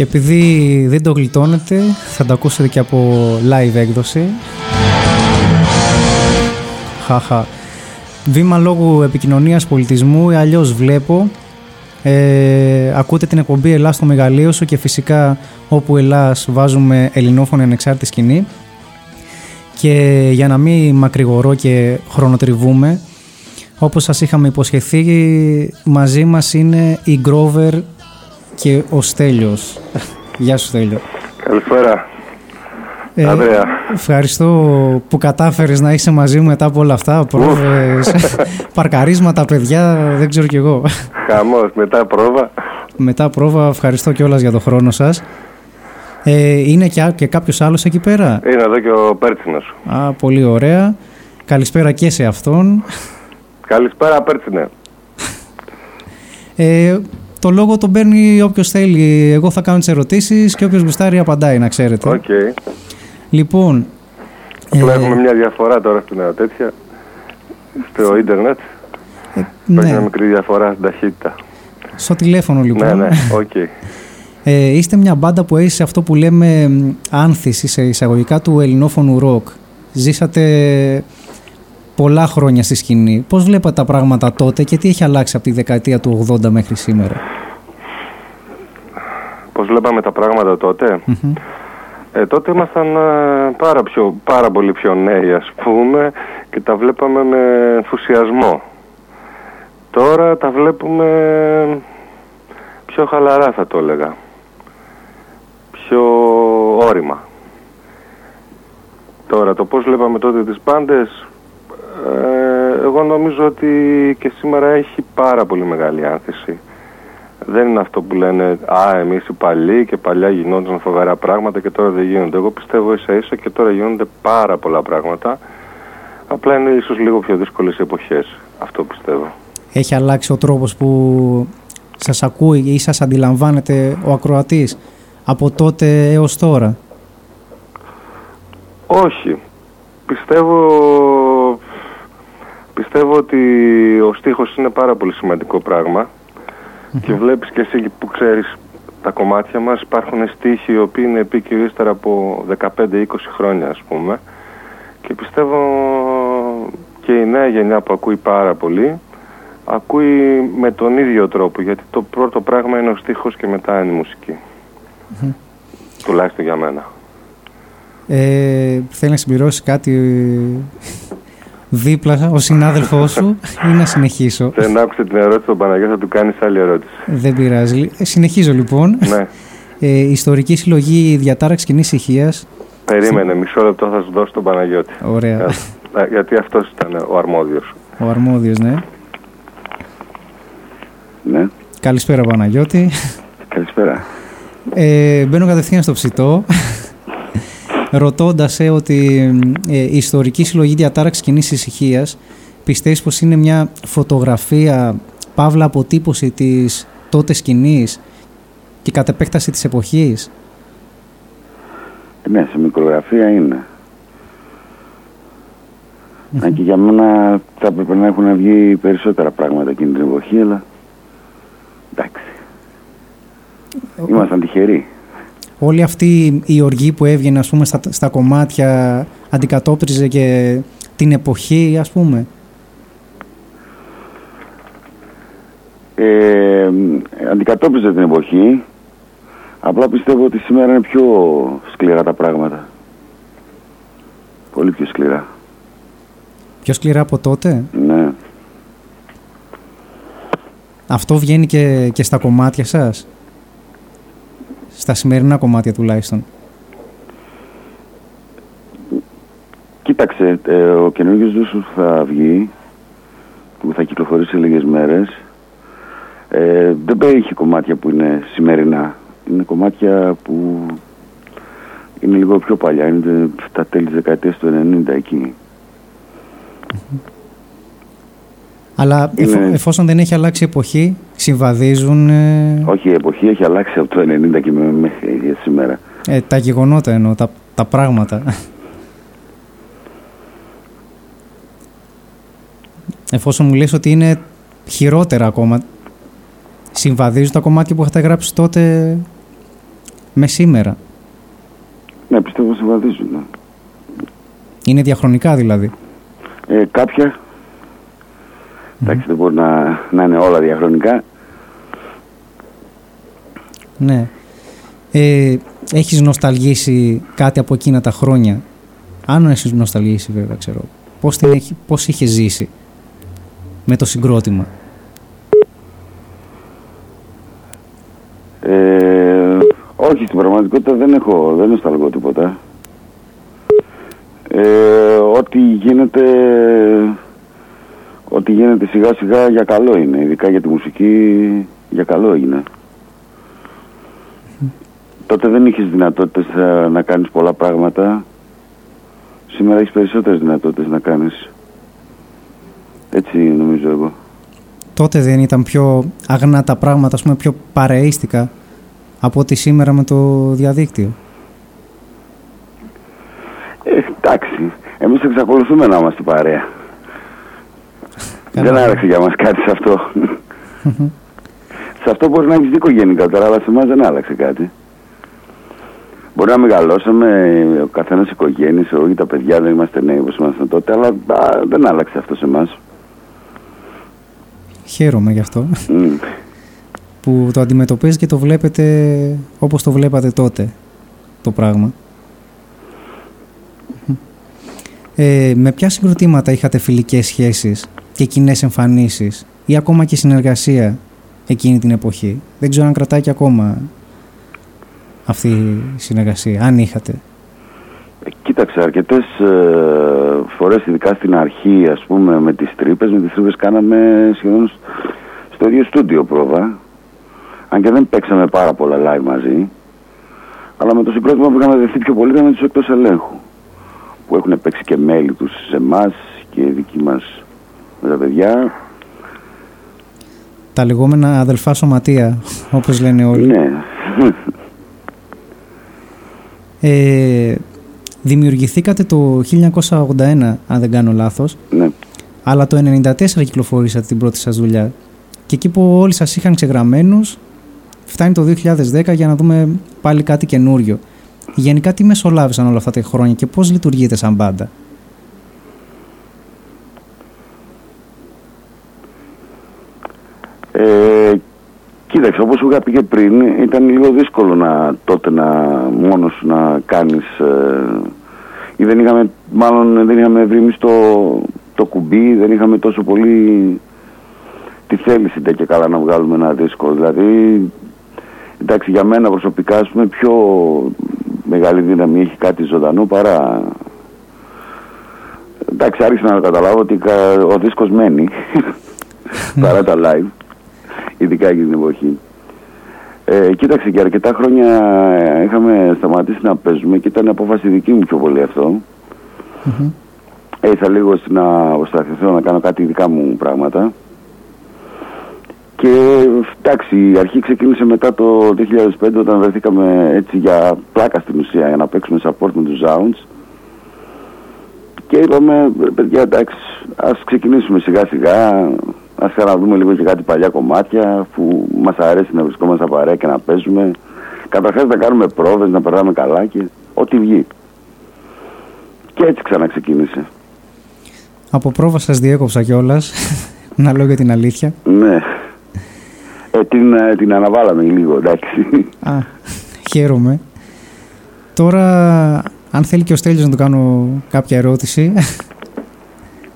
Και επειδή δεν το γλιτώνετε, θα το ακούσετε και από live έκδοση. Χαχα. Βήμα λόγου επικοινωνίας πολιτισμού ή αλλιώς βλέπω. Ε, ακούτε την εκπομπή Ελλάς στο μεγαλείο σου και φυσικά όπου Ελλάς βάζουμε ελληνόφωνη ανεξάρτητη σκηνή. Και για να μην μακρηγορώ και χρονοτριβούμε, όπως σας είχαμε υποσχεθεί, μαζί μας είναι η Grover και ο Στέλιος. Γεια σου Στέλιο. Καλησπέρα. Ε, Ανδρέα. Ευχαριστώ που κατάφερες να είσαι μαζί μου μετά από όλα αυτά. Πρόβες, παρκαρίσματα, παιδιά, δεν ξέρω κι εγώ. Χαμός, μετά πρόβα. Μετά πρόβα, ευχαριστώ κιόλας για τον χρόνο σας. Ε, είναι και, α- και κάποιος άλλος εκεί πέρα; Είναι εδώ και ο Πέρτσινος. Α, πολύ ωραία. Καλησπέρα και σε αυτόν. Καλησπέρα Πέρτσινε. Ε, το λόγο τον παίρνει όποιος θέλει. Εγώ θα κάνω τις ερωτήσεις και όποιος γουστάρει απαντάει, να ξέρετε. Οκ. Λοιπόν, Απλά ε, έχουμε μια διαφορά τώρα στην ε, τέτοια. Στο ίντερνετ. Υπάρχει ναι, μια μικρή διαφορά στην ταχύτητα. στο τηλέφωνο λοιπόν. Ναι, ναι, οκ. Ε, είστε μια μπάντα που έζησε αυτό που λέμε μ, άνθηση σε εισαγωγικά του ελληνόφωνου ροκ. Ζήσατε πολλά χρόνια στη σκηνή. Πώς βλέπατε τα πράγματα τότε και τι έχει αλλάξει από τη δεκαετία του 80 μέχρι σήμερα; Πώς βλέπαμε τα πράγματα τότε; Μμμ. Ε, τότε ήμασταν ε, πάρα, πιο, πάρα πολύ πιο νέοι ας πούμε και τα βλέπαμε με ενθουσιασμό. Τώρα τα βλέπουμε πιο χαλαρά θα το έλεγα. Πιο όρημα. Τώρα το πώς βλέπαμε τότε τις πάντες ε, εγώ νομίζω ότι και σήμερα έχει πάρα πολύ μεγάλη άνθηση. Δεν είναι αυτό που λένε «Α, εμείς οι παλιοί και παλιά γινόντουσαν φοβερά πράγματα και τώρα δεν γίνονται». Εγώ πιστεύω ίσα ίσα και τώρα γίνονται πάρα πολλά πράγματα. Απλά είναι ίσως λίγο πιο δύσκολες οι εποχές. Αυτό πιστεύω. Έχει αλλάξει ο τρόπος που σας ακούει ή σας αντιλαμβάνεται ο ακροατής από τότε έως τώρα; Όχι. Πιστεύω, πιστεύω ότι ο στίχος είναι πάρα πολύ σημαντικό πράγμα και βλέπεις και εσύ που ξέρεις τα κομμάτια μας υπάρχουν στίχοι οι οποίοι είναι επίκαιροι ύστερα από 15-20 χρόνια ας πούμε. Και πιστεύω και η νέα γενιά που ακούει πάρα πολύ ακούει με τον ίδιο τρόπο γιατί το πρώτο πράγμα είναι ο στίχος και μετά είναι η μουσική. Τουλάχιστον για μένα. Ε, θέλεις να συμπληρώσεις κάτι δίπλα ο συνάδελφός σου ή να συνεχίσω; Δεν άκουσε την ερώτηση του Παναγιώτη, θα του κάνεις άλλη ερώτηση. Δεν πειράζει. Ε, Συνεχίζω λοιπόν. ναι. Ε, ιστορική συλλογή διατάραξη κοινής ησυχία. Περίμενε, μισό λεπτό θα σου δώσω τον Παναγιώτη. Ωραία. Ε, γιατί αυτός ήταν ο αρμόδιος. Ο αρμόδιος, ναι. Ναι. Καλησπέρα Παναγιώτη. Καλησπέρα. Ε, μπαίνω κατευθείαν στο ψητό. Ρωτώντας ε, ότι ε, η ιστορική συλλογή διατάραξης κοινής ησυχίας πιστεύεις πως είναι μια φωτογραφία, παύλα αποτύπωση της τότες σκηνή και κατ' επέκταση της εποχής; Ναι, σε μικρογραφία είναι. Αν και για μένα θα έπρεπε να έχουν βγει περισσότερα πράγματα εκείνη την εποχή, αλλά εντάξει. Ήμασταν τυχεροί. Όλη αυτή η οργή που έβγαινε ας πούμε, στα, στα κομμάτια αντικατόπτριζε και την εποχή ας πούμε. Ε, αντικατόπιζε την εποχή. Απλά πιστεύω ότι σήμερα είναι πιο σκληρά τα πράγματα. Πολύ πιο σκληρά. Πιο σκληρά από τότε; Ναι. Αυτό βγαίνει και, και στα κομμάτια σας; Στα σημερινά κομμάτια τουλάχιστον. Κοίταξε, ε, ο καινούργιος δούσου που θα βγει, που θα κυκλοφορήσει σε λίγες μέρες, ε, δεν περιέχει κομμάτια που είναι σημερινά. Είναι κομμάτια που είναι λίγο πιο παλιά, είναι τα τέλη της δεκαετίας του 90 εκεί. Αλλά εφ- Είναι- εφόσον δεν έχει αλλάξει η εποχή, συμβαδίζουν ε, Όχι, η εποχή έχει αλλάξει από το 90 και με- μέχρι για σήμερα. ε, τα γεγονότα εννοώ, τα, τα πράγματα. Εφόσον μου λες ότι είναι χειρότερα ακόμα, συμβαδίζουν τα κομμάτια που είχατε γράψει τότε με σήμερα; Ναι, πιστεύω συμβαδίζουν. ναι. Είναι διαχρονικά δηλαδή; Ε, κάποια. Εντάξει, δεν μπορεί να, να είναι όλα διαχρονικά. Ναι. Ε, έχεις νοσταλγήσει κάτι από εκείνα τα χρόνια; Αν έχεις νοσταλγήσει βέβαια, ξέρω. Πώς, την έχει, πώς είχε ζήσει με το συγκρότημα; Ε, όχι, στην πραγματικότητα δεν έχω, δεν νοσταλγώ τίποτα. Ε, ό,τι γίνεται, ό,τι γίνεται σιγά σιγά για καλό είναι, ειδικά για τη μουσική για καλό έγινε. Τότε δεν είχες δυνατότητες ε, να κάνεις πολλά πράγματα. Σήμερα έχεις περισσότερες δυνατότητες να κάνεις. Έτσι νομίζω εγώ. Τότε δεν ήταν πιο αγνά τα πράγματα, ας πούμε, πιο παρεΐστικα από ότι σήμερα με το διαδίκτυο. Ε, εντάξει. Εμείς εξακολουθούμε να είμαστε παρέα. Δεν άραξε για μας κάτι σε αυτό. σε αυτό μπορείς να έχεις δίκιο γενικότερα, αλλά σε εμάς δεν άλλαξε κάτι. Μπορεί να μεγαλώσαμε, ο καθένας οικογένειες, όχι τα παιδιά δεν είμαστε νέοι όπως ήμασταν τότε, αλλά α, δεν άλλαξε αυτό σε εμάς. Χαίρομαι γι' αυτό. που το αντιμετωπίζετε και το βλέπετε όπως το βλέπατε τότε το πράγμα. Ε, με ποια συγκροτήματα είχατε φιλικές σχέσεις; Και κοινές εμφανίσεις ή ακόμα και συνεργασία εκείνη την εποχή. Δεν ξέρω αν κρατάει και ακόμα αυτή η συνεργασία, αν είχατε. Κοίταξε, αρκετές ε, φορές, ειδικά στην αρχή, ας πούμε, με τις τρύπες, με τις τρύπες κάναμε σχεδόν σ- στο ίδιο στούντιο πρόβα. Αν και δεν παίξαμε πάρα πολλά live μαζί. Αλλά με το συγκρότημα που είχαμε δεθεί πιο πολύ ήταν με τους εκτός ελέγχου. Που έχουν παίξει και μέλη τους σε εμάς και οι δικοί μας με τα παιδιά. Τα λεγόμενα αδελφά σωματεία, όπως λένε όλοι. Ναι. Ε, δημιουργηθήκατε το 1981, αν δεν κάνω λάθος. Ναι. Αλλά το 1994 κυκλοφορήσατε την πρώτη σας δουλειά. Και εκεί που όλοι σας είχαν ξεγραμμένους, φτάνει το 2010 για να δούμε πάλι κάτι καινούριο. Γενικά τι μεσολάβησαν όλα αυτά τα χρόνια και πώς λειτουργείτε σαν μπάντα. Ε, κοίταξε, όπως σου είχα πει και πριν, ήταν λίγο δύσκολο να, τότε να μόνος σου να κάνεις... Ε, ή δεν είχαμε, μάλλον δεν είχαμε βρει εμείς το, το κουμπί, δεν είχαμε τόσο πολύ τη θέληση ντε και καλά να βγάλουμε ένα δίσκο. Δηλαδή, εντάξει, για μένα προσωπικά, ας πούμε, πιο μεγάλη δύναμη έχει κάτι ζωντανό παρά... Εντάξει, άρχισα να καταλάβω ότι κα- ο δίσκος μένει παρά τα live ειδικά για την εποχή. Ε, κοίταξε και αρκετά χρόνια ε, είχαμε σταματήσει να παίζουμε και ήταν απόφαση δική μου πιο πολύ αυτό. Ήρθα λίγο στην να αποσταθηθώ να κάνω κάτι δικά μου πράγματα. Και εντάξει, η αρχή ξεκίνησε μετά το 2005 όταν βρεθήκαμε έτσι για πλάκα στην ουσία για να παίξουμε support με τους Zounds. Και είπαμε, παιδιά εντάξει, ας ξεκινήσουμε σιγά σιγά, ας ξαναδούμε λίγο και κάτι παλιά κομμάτια που μας αρέσει να βρισκόμαστε στα παρέα και να παίζουμε. Καταρχάς να κάνουμε πρόβες, να περνάμε καλά και ό,τι βγει. Και έτσι ξαναξεκίνησε. Από πρόβα σας διέκοψα κιόλας. να λέω για την αλήθεια. Ναι. Ε, την, ε, την αναβάλαμε λίγο, εντάξει. Α, χαίρομαι. Τώρα, αν θέλει και ο Στέλιος να του κάνω κάποια ερώτηση.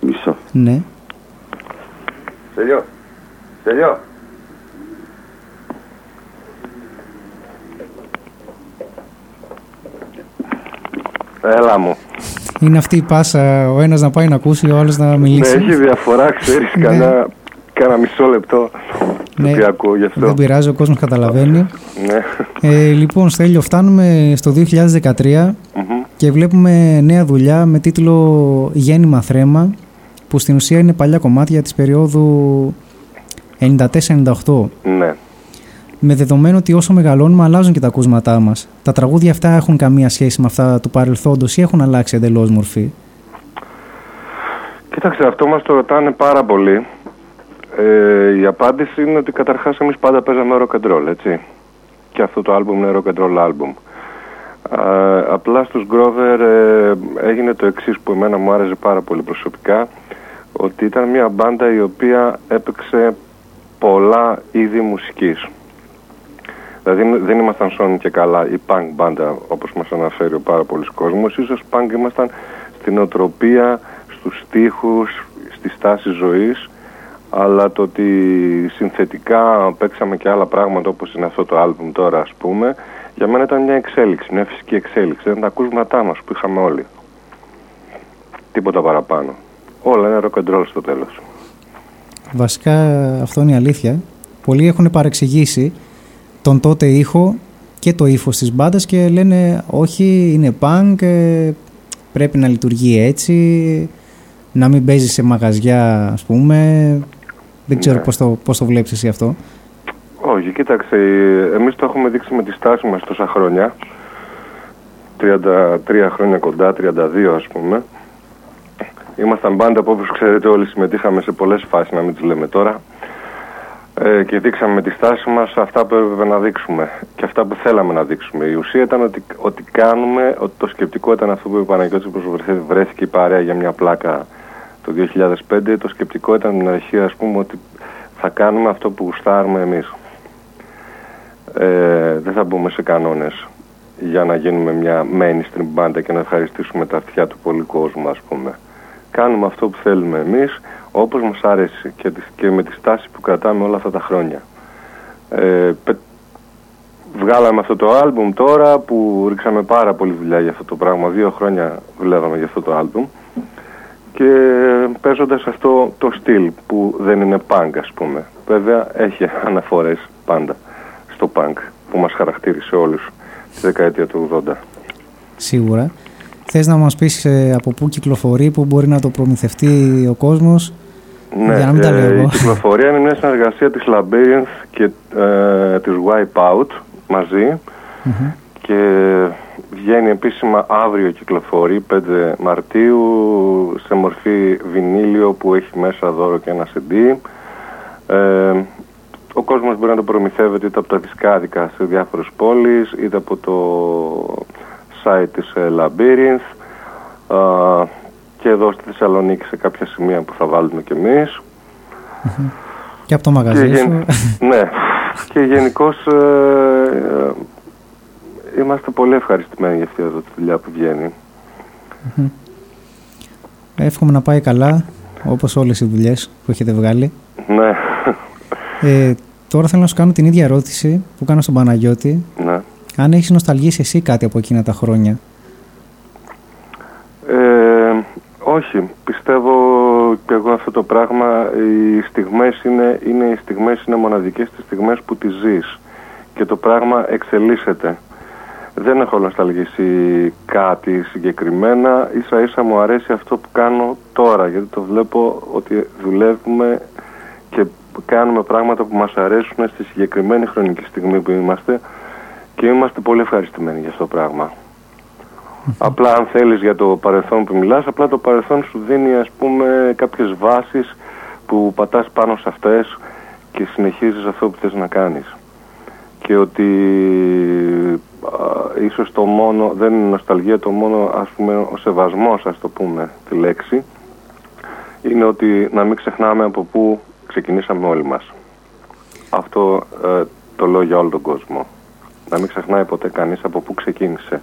Μισό. ναι. Στέλιο. Στέλιο. Έλα μου. Είναι αυτή η πάσα, ο ένας να πάει να ακούσει, ο άλλος να Ναι, μιλήσει. έχει διαφορά, ξέρεις, κανένα, κάνα μισό λεπτό. Ναι, Το τι ακούω γι' αυτό. Δεν πειράζει, ο κόσμος καταλαβαίνει. Ναι. Ε, λοιπόν, Στέλιο, φτάνουμε στο 2013 και βλέπουμε νέα δουλειά με τίτλο «Γέννημα θρέμα» που στην ουσία είναι παλιά κομμάτια της περίοδου 94-98. Ναι. Με δεδομένο ότι όσο μεγαλώνουμε αλλάζουν και τα ακούσματά μας. Τα τραγούδια αυτά έχουν καμία σχέση με αυτά του παρελθόντος ή έχουν αλλάξει εντελώς μορφή; Κοίταξε, αυτό μας το ρωτάνε πάρα πολύ. Ε, η απάντηση είναι ότι καταρχάς εμείς πάντα παίζαμε rock and roll, έτσι. Και αυτό το άλμπουμ είναι rock and roll album. Α, απλά στους Grover ε, έγινε το εξής που εμένα μου άρεσε πάρα πολύ προσωπικά ότι ήταν μια μπάντα η οποία έπαιξε πολλά είδη μουσικής. Δηλαδή δεν ήμασταν σόν και καλά η punk μπάντα όπως μας αναφέρει ο πάρα πολλοί κόσμος. Ίσως punk ήμασταν στην οτροπία, στους στίχους, στη στάση ζωής αλλά το ότι συνθετικά παίξαμε και άλλα πράγματα όπως είναι αυτό το άλμπουμ τώρα ας πούμε για μένα ήταν μια εξέλιξη, μια φυσική εξέλιξη. Ήταν τα ακούσματά μας που είχαμε όλοι. Τίποτα παραπάνω. Όλα είναι rock and roll στο τέλος. Βασικά αυτό είναι η αλήθεια. Πολλοί έχουν παρεξηγήσει τον τότε ήχο και το ύφος της μπάντας και λένε όχι είναι punk, ε, πρέπει να λειτουργεί έτσι, να μην παίζει σε μαγαζιά ας πούμε. Δεν ξέρω Ναι. πώς, το, πώς το βλέπεις εσύ αυτό. Όχι, κοίταξε, εμείς το έχουμε δείξει με τη στάση μας τόσα χρόνια. 33 χρόνια κοντά, 32 ας πούμε. Ήμασταν μπάντα που όπως ξέρετε όλοι συμμετείχαμε σε πολλές φάσεις, να μην τις λέμε τώρα. Ε, και δείξαμε με τη στάση μας αυτά που έπρεπε να δείξουμε και αυτά που θέλαμε να δείξουμε. Η ουσία ήταν ότι, ότι κάνουμε, ότι το σκεπτικό ήταν αυτό που είπε ο Παναγιώτης που βρεθεί- βρέθηκε η παρέα για μια πλάκα το 2005. Το σκεπτικό ήταν την αρχή ας πούμε ότι θα κάνουμε αυτό που γουστάρουμε εμείς. Ε, δεν θα μπούμε σε κανόνες για να γίνουμε μια mainstream μπάντα και να ευχαριστήσουμε τα αυτιά του πολλού κόσμου ας πούμε. Κάνουμε αυτό που θέλουμε εμείς όπως μας αρέσει και, τις- και με τη στάση που κρατάμε όλα αυτά τα χρόνια. Ε, πε- βγάλαμε αυτό το άλμπουμ τώρα που ρίξαμε πάρα πολύ δουλειά για αυτό το πράγμα. Δύο χρόνια δουλεύαμε για αυτό το άλμπουμ και παίζοντας αυτό το στυλ που δεν είναι punk ας πούμε. Βέβαια έχει αναφορές πάντα στο punk που μας χαρακτήρισε όλους τη δεκαετία του 80. Σίγουρα. Θες να μας πεις ε, από πού κυκλοφορεί, πού μπορεί να το προμηθευτεί ο κόσμος; Ναι, για να μην τα λέω ε, η εγώ. κυκλοφορία είναι μια συνεργασία της Labyrinth και ε, της Wipeout μαζί και βγαίνει επίσημα αύριο κυκλοφορεί 5 Μαρτίου σε μορφή βινίλιο που έχει μέσα δώρο και ένα CD. Ε, ο κόσμος μπορεί να το προμηθεύεται είτε από τα δισκάδικα σε διάφορες πόλεις είτε από το site της ε, Labyrinth Α, και εδώ στη Θεσσαλονίκη σε κάποια σημεία που θα βάλουμε κι εμείς. Και από το μαγαζί Και σου. γεν- ναι. Και γενικώς είμαστε πολύ ευχαριστημένοι για αυτή εδώ τη δουλειά που βγαίνει. Μμμ. Εύχομαι να πάει καλά, όπως όλες οι δουλειές που έχετε βγάλει. Ναι. Ε, τώρα θέλω να σου κάνω την ίδια ερώτηση που κάνω στον Παναγιώτη. ναι. Αν έχεις νοσταλγήσει εσύ κάτι από εκείνα τα χρόνια. Ε, όχι, πιστεύω και εγώ αυτό το πράγμα οι στιγμές είναι, είναι οι στιγμές είναι μοναδικές τις στιγμές που τις ζεις και το πράγμα εξελίσσεται. Δεν έχω νοσταλγήσει κάτι συγκεκριμένα, ίσα ίσα μου αρέσει αυτό που κάνω τώρα, γιατί το βλέπω ότι δουλεύουμε και κάνουμε πράγματα που μας αρέσουν στη συγκεκριμένη χρονική στιγμή που είμαστε και είμαστε πολύ ευχαριστημένοι για αυτό το πράγμα. Απλά αν θέλεις για το παρελθόν που μιλάς, απλά το παρελθόν σου δίνει ας πούμε κάποιες βάσεις που πατάς πάνω σε αυτές και συνεχίζεις αυτό που θες να κάνεις. Και ότι α, ίσως το μόνο, δεν είναι νοσταλγία το μόνο ας πούμε ο σεβασμός ας το πούμε τη λέξη είναι ότι να μην ξεχνάμε από πού ξεκινήσαμε όλοι μας. Αυτό ε, το λέω για όλο τον κόσμο. Να μην ξεχνάει ποτέ κανείς από πού ξεκίνησε.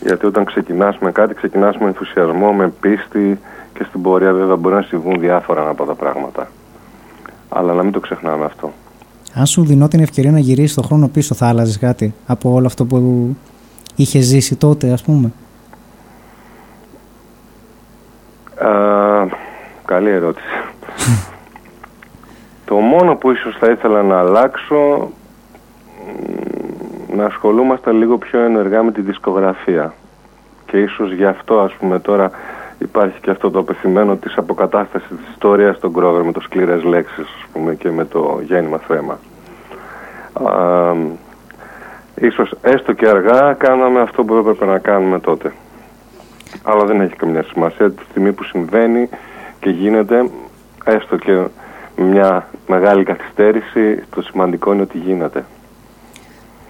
Γιατί όταν ξεκινάς με κάτι, ξεκινάς με ενθουσιασμό, με πίστη και στην πορεία βέβαια μπορεί να συμβούν διάφορα από τα πράγματα. Αλλά να μην το ξεχνάμε αυτό. Αν σου δινώ την ευκαιρία να γυρίσεις το χρόνο πίσω, θα άλλαζες κάτι από όλο αυτό που είχε ζήσει τότε, ας πούμε; Α, καλή ερώτηση. το μόνο που ίσως θα ήθελα να αλλάξω μ, να ασχολούμαστε λίγο πιο ενεργά με τη δισκογραφία. Και ίσως γι' αυτό ας πούμε τώρα υπάρχει και αυτό το απευθυμένο της αποκατάστασης της ιστορίας στον Grover με το σκληρές λέξεις ας πούμε και με το γέννημα θέμα. Α, ίσως έστω και αργά κάναμε αυτό που έπρεπε να κάνουμε τότε. Αλλά δεν έχει καμιά σημασία τη στιγμή που συμβαίνει και γίνεται έστω και με μια μεγάλη καθυστέρηση το σημαντικό είναι ότι γίνεται.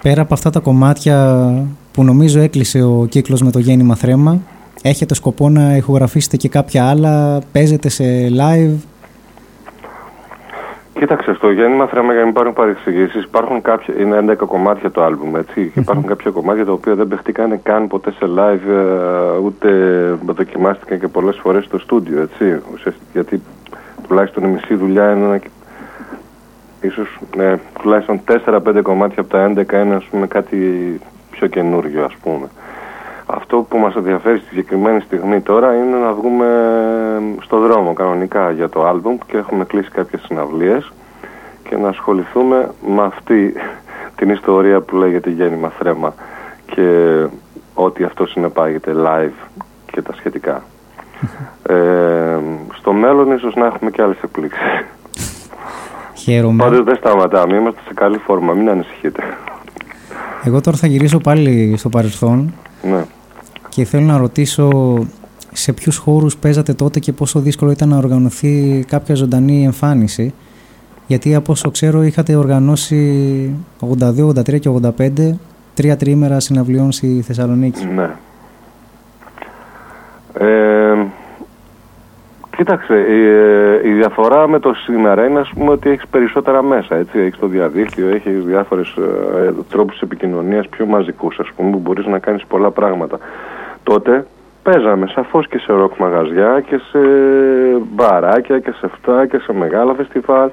Πέρα από αυτά τα κομμάτια που νομίζω έκλεισε ο κύκλος με το γέννημα θρέμα, έχετε σκοπό να ηχογραφήσετε και κάποια άλλα, παίζετε σε live; Κοίταξε, στο γέννημα θρέμα για να μην υπάρχουν παρεξηγήσεις. Υπάρχουν κάποια, είναι 11 κομμάτια το άλμπουμ, έτσι. Και υπάρχουν κάποια κομμάτια τα οποία δεν παιχτήκαν καν ποτέ σε live, ε, ούτε δοκιμάστηκαν και πολλές φορές στο στούντιο, έτσι. Ουσιαστικά, γιατί τουλάχιστον η μισή δουλειά είναι να ίσως ναι, τουλάχιστον 4-5 κομμάτια από τα 11 είναι ας πούμε, κάτι πιο καινούργιο ας πούμε. Αυτό που μας ενδιαφέρει στη συγκεκριμένη στιγμή τώρα είναι να βγούμε στο δρόμο κανονικά για το άλμπουμ και έχουμε κλείσει κάποιες συναυλίες και να ασχοληθούμε με αυτή την ιστορία που λέγεται γέννημα θρέμα και ό,τι αυτό συνεπάγεται live και τα σχετικά. ε, στο μέλλον ίσως να έχουμε και άλλες εκπλήξεις. Χαίρομαι. Πάντως δεν σταματάμε, είμαστε σε καλή φόρμα, μην ανησυχείτε. Εγώ τώρα θα γυρίσω πάλι στο παρελθόν Ναι. και θέλω να ρωτήσω σε ποιους χώρους παίζατε τότε και πόσο δύσκολο ήταν να οργανωθεί κάποια ζωντανή εμφάνιση. Γιατί από όσο ξέρω είχατε οργανώσει 82, 83 και 85 τρία τρίμερα συναυλιών στη Θεσσαλονίκη. Ναι. Ε, κοίταξε, η, ε, η διαφορά με το σήμερα είναι ας πούμε ότι έχεις περισσότερα μέσα, έτσι. Έχεις το διαδίκτυο, έχεις διάφορες ε, τρόπους επικοινωνίας πιο μαζικούς, ας πούμε, που μπορείς να κάνεις πολλά πράγματα. Τότε παίζαμε σαφώς και σε ροκ μαγαζιά και σε μπαράκια και σε αυτά και σε μεγάλα φεστιβάλ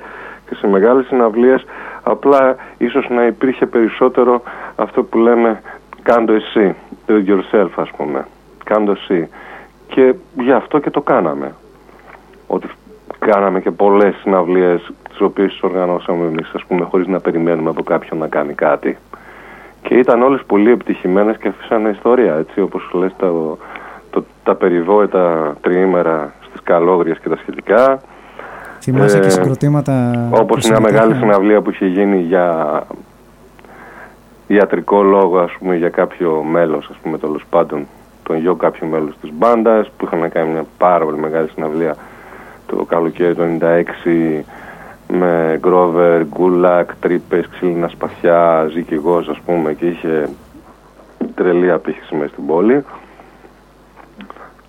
και σε μεγάλες συναυλίες. Απλά ίσως να υπήρχε περισσότερο αυτό που λέμε κάντο εσύ, do it yourself ας πούμε, κάντο εσύ. Και γι' αυτό και το κάναμε. Ότι κάναμε και πολλές συναυλίες τις οποίες τις οργανώσαμε εμείς ας πούμε χωρίς να περιμένουμε από κάποιον να κάνει κάτι. Και ήταν όλες πολύ επιτυχημένες και αφήσανε ιστορία έτσι όπως λες το, το, τα περιβόητα τριήμερα στις καλόγριες και τα σχετικά. Θυμάσαι και Ε, συγκροτήματα. Όπως που μια μεγάλη συμμετείχαν. συναυλία που είχε γίνει για ιατρικό λόγο, ας πούμε, για κάποιο μέλος, ας πούμε, τέλος πάντων, τον γιο κάποιου μέλους της μπάντας, που είχαν κάνει μια πάρα πολύ μεγάλη συναυλία το καλοκαίρι του 96 με Grover, Γκούλαγκ, τρύπες, ξύλινα σπαθιά, ζήκηγός, ας πούμε, και είχε τρελή απήχηση μέσα στην πόλη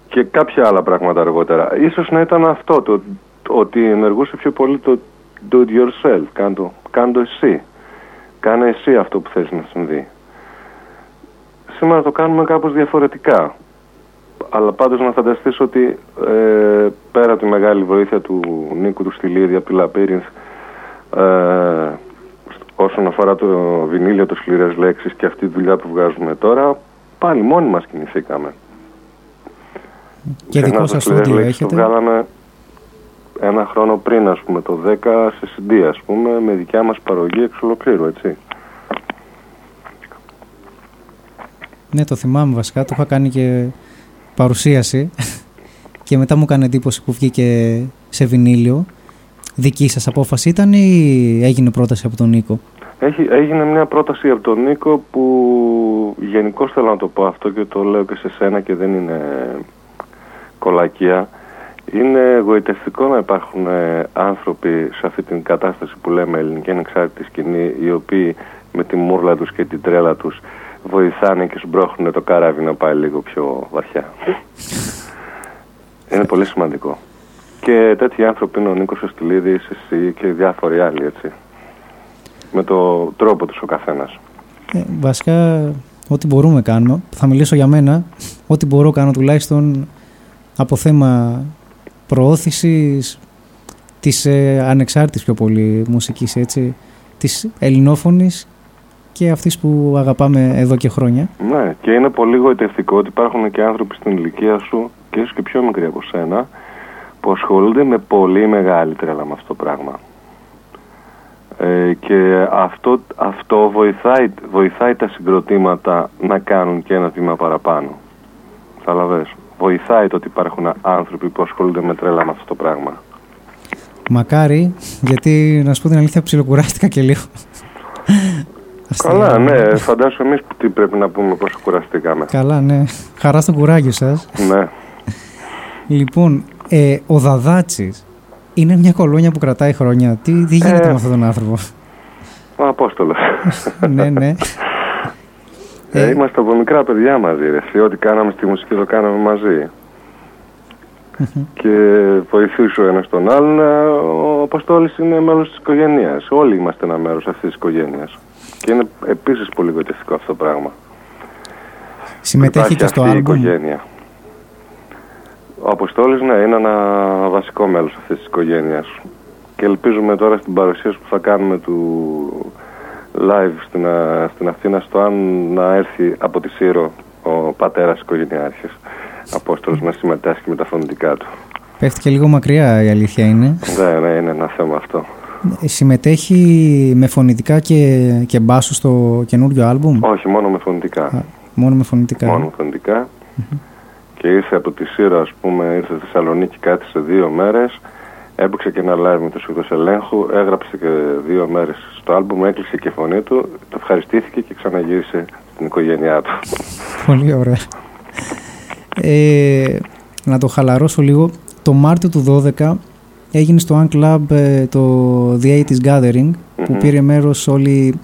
και κάποια άλλα πράγματα αργότερα. Ίσως να ήταν αυτό, το, το ότι ενεργούσε πιο πολύ το do it yourself, κάντο, κάντο εσύ. Κάνε εσύ αυτό που θες να συμβεί. Σήμερα το κάνουμε κάπως διαφορετικά αλλά πάντως να φανταστείς ότι ε, πέρα από τη μεγάλη βοήθεια του Νίκου του Στυλίδη από τη ε, όσον αφορά το βινίλιο, το σκληρές λέξεις και αυτή τη δουλειά που βγάζουμε τώρα πάλι μόνοι μας κινηθήκαμε. Και Ξενά δικό σας στούντιο έχετε; Το βγάλαμε ένα χρόνο πριν ας πούμε το 10 σε συντή ας πούμε με δικιά μας παρογή εξ ολοκλήρου έτσι. Ναι, το θυμάμαι βασικά. Το είχα κάνει και παρουσίαση. και μετά μου έκανε εντύπωση που βγήκε σε βινίλιο. Δική σας απόφαση ήταν ή έγινε πρόταση από τον Νίκο; Έχει, έγινε μια πρόταση από τον Νίκο που γενικώς θέλω να το πω αυτό και το λέω και σε σένα και δεν είναι κολακία. Είναι εγωιτευτικό να υπάρχουν ε, άνθρωποι σε αυτή την κατάσταση που λέμε ελληνική ανεξάρτητη σκηνή οι οποίοι με τη μούρλα τους και την τρέλα τους βοηθάνε και σμπρώχνουν το καράβι να πάει λίγο πιο βαθιά. είναι πολύ σημαντικό. Και τέτοιοι άνθρωποι είναι ο Νίκος Οστιλίδης, εσύ και διάφοροι άλλοι έτσι. Με το τρόπο τους ο καθένας. Ε, βασικά, ό,τι μπορούμε κάνουμε. Θα μιλήσω για μένα. Ό,τι μπορώ κάνω τουλάχιστον από θέμα προώθησης της ε, ανεξάρτητης πιο πολύ μουσικής, έτσι, της ελληνόφωνης και αυτής που αγαπάμε εδώ και χρόνια. Ναι, και είναι πολύ γοητευτικό ότι υπάρχουν και άνθρωποι στην ηλικία σου και ίσως και πιο μικροί από σένα που ασχολούνται με πολύ μεγάλη τρέλα με αυτό το πράγμα. Ε, και αυτό, αυτό βοηθάει, βοηθάει τα συγκροτήματα να κάνουν και ένα βήμα παραπάνω. Καταλαβες; Βοηθάει το ότι υπάρχουν άνθρωποι που ασχολούνται με τρέλα με αυτό το πράγμα. Μακάρι, γιατί να σου πω την αλήθεια ψιλοκουράστηκα και λίγο. Καλά, ναι. Φαντάσου εμείς που τι πρέπει να πούμε πόσο κουραστήκαμε. Καλά, ναι. Χαρά στο κουράγιο σας. Ναι. Λοιπόν, ε, ο Δαδάτσης είναι μια κολόνια που κρατάει χρόνια. Τι, τι γίνεται Ε. με αυτόν τον άνθρωπο; Ο Απόστολος. ναι, ναι. Ε, είμαστε από μικρά παιδιά μαζί. Ρε. εσύ. Ό,τι κάναμε στη μουσική το κάναμε μαζί. και βοηθούσε ο ένας τον άλλον. ε, Ο Αποστόλης είναι μέλος της οικογένειας. Όλοι είμαστε ένα μέρος αυτής της οικογένειας. Και είναι επίσης πολύ γοητευτικό αυτό το πράγμα. Συμμετέχει Υπάρχει και στο αυτή η άλμπουμ; οικογένεια. Ο Αποστόλης, ναι, είναι ένα βασικό μέλος αυτής της οικογένειας. Και ελπίζουμε τώρα στην παρουσίαση που θα κάνουμε του live στην, Α- στην Αθήνα στο αν να έρθει από τη Σύρο ο πατέρας οικογενειάρχης Απόστολος να συμμετάσχει με τα φωνητικά του. Πέφτει και λίγο μακριά η αλήθεια είναι. Ναι, ναι, είναι ένα θέμα αυτό. Ε, Συμμετέχει με φωνητικά και, και μπάσο στο καινούριο άλμπουμ; Όχι, μόνο με φωνητικά. Μόνο με φωνητικά. Μόνο με φωνητικά. Και ήρθε από τη Σύρο, ας πούμε, ήρθε στη Θεσσαλονίκη κάτι σε δύο μέρες. Έπαιξε και ένα live με τους οίκους ελέγχου, έγραψε και δύο μέρες στο άλμπουμ, έκλεισε και η φωνή του, το ευχαριστήθηκε και ξαναγύρισε στην οικογένειά του. Πολύ ωραία. Ε, να το χαλαρώσω λίγο. Το Μάρτιο του 12 έγινε στο Ant Club ε, το The 80's Gathering που Μμμ. πήρε μέρος όλη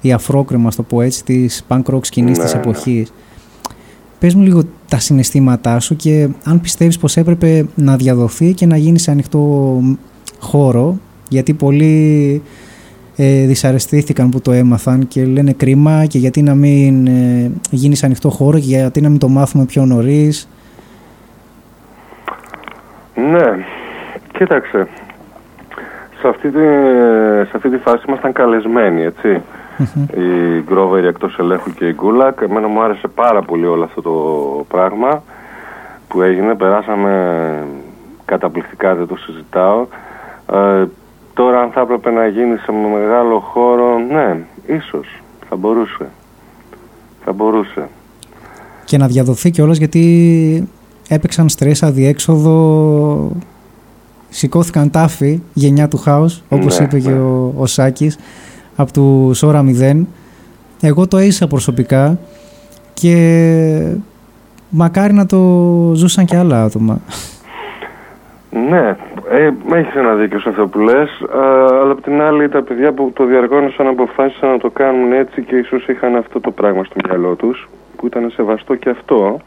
η αφρόκρεμα, στο πω έτσι, της punk rock σκηνής Ναι, της ναι. εποχής. Πες μου λίγο τα συναισθήματά σου και αν πιστεύεις πως έπρεπε να διαδοθεί και να γίνει σε ανοιχτό χώρο γιατί πολλοί ε, δυσαρεστήθηκαν που το έμαθαν και λένε κρίμα και γιατί να μην ε, γίνεις σε ανοιχτό χώρο και γιατί να μην το μάθουμε πιο νωρίς. Ναι, κοίταξε. Σε αυτή, τη, σε αυτή τη φάση ήμασταν καλεσμένοι, έτσι. Η Γκρόβερ εκτός ελέγχου και η Γκούλακ. Εμένα μου άρεσε πάρα πολύ όλο αυτό το πράγμα που έγινε. Περάσαμε καταπληκτικά, δεν το συζητάω. Ε, τώρα αν θα έπρεπε να γίνει σε μεγάλο χώρο, ναι, ίσως. Θα μπορούσε. Θα μπορούσε. και να διαδοθεί κιόλας γιατί έπαιξαν στρες αδιέξοδο σηκώθηκαν τάφοι γενιά του χάους όπως Ναι, είπε και ναι. ο, ο Σάκης από του Σόρα 0 εγώ το έζησα προσωπικά και μακάρι να το ζούσαν και άλλα άτομα Ναι, ε, έχεις ένα δίκιο σε αυτό που λες. Αλλά απ' την άλλη, τα παιδιά που το διαργώνωσαν αποφάσισαν να το κάνουν έτσι και ίσως είχαν αυτό το πράγμα στο μυαλό τους, που ήταν σεβαστό και αυτό.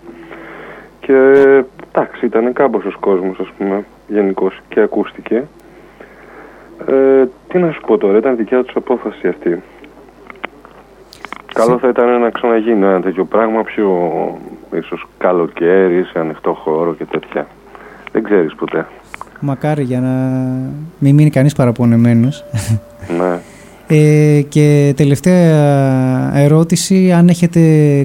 Και εντάξει, ήταν κάμποσος κόσμος, ας πούμε, γενικώς και ακούστηκε. Ε, τι να σου πω τώρα, ήταν δικιά τους απόφαση αυτή. Καλό θα ήταν να ξαναγίνει ένα τέτοιο πράγμα πιο ίσως καλοκαίρι, σε ανοιχτό χώρο και τέτοια. Δεν ξέρεις ποτέ. μακάρι για να μην μείνει κανείς παραπονεμένος Ναι. Ε, και τελευταία ερώτηση, αν έχετε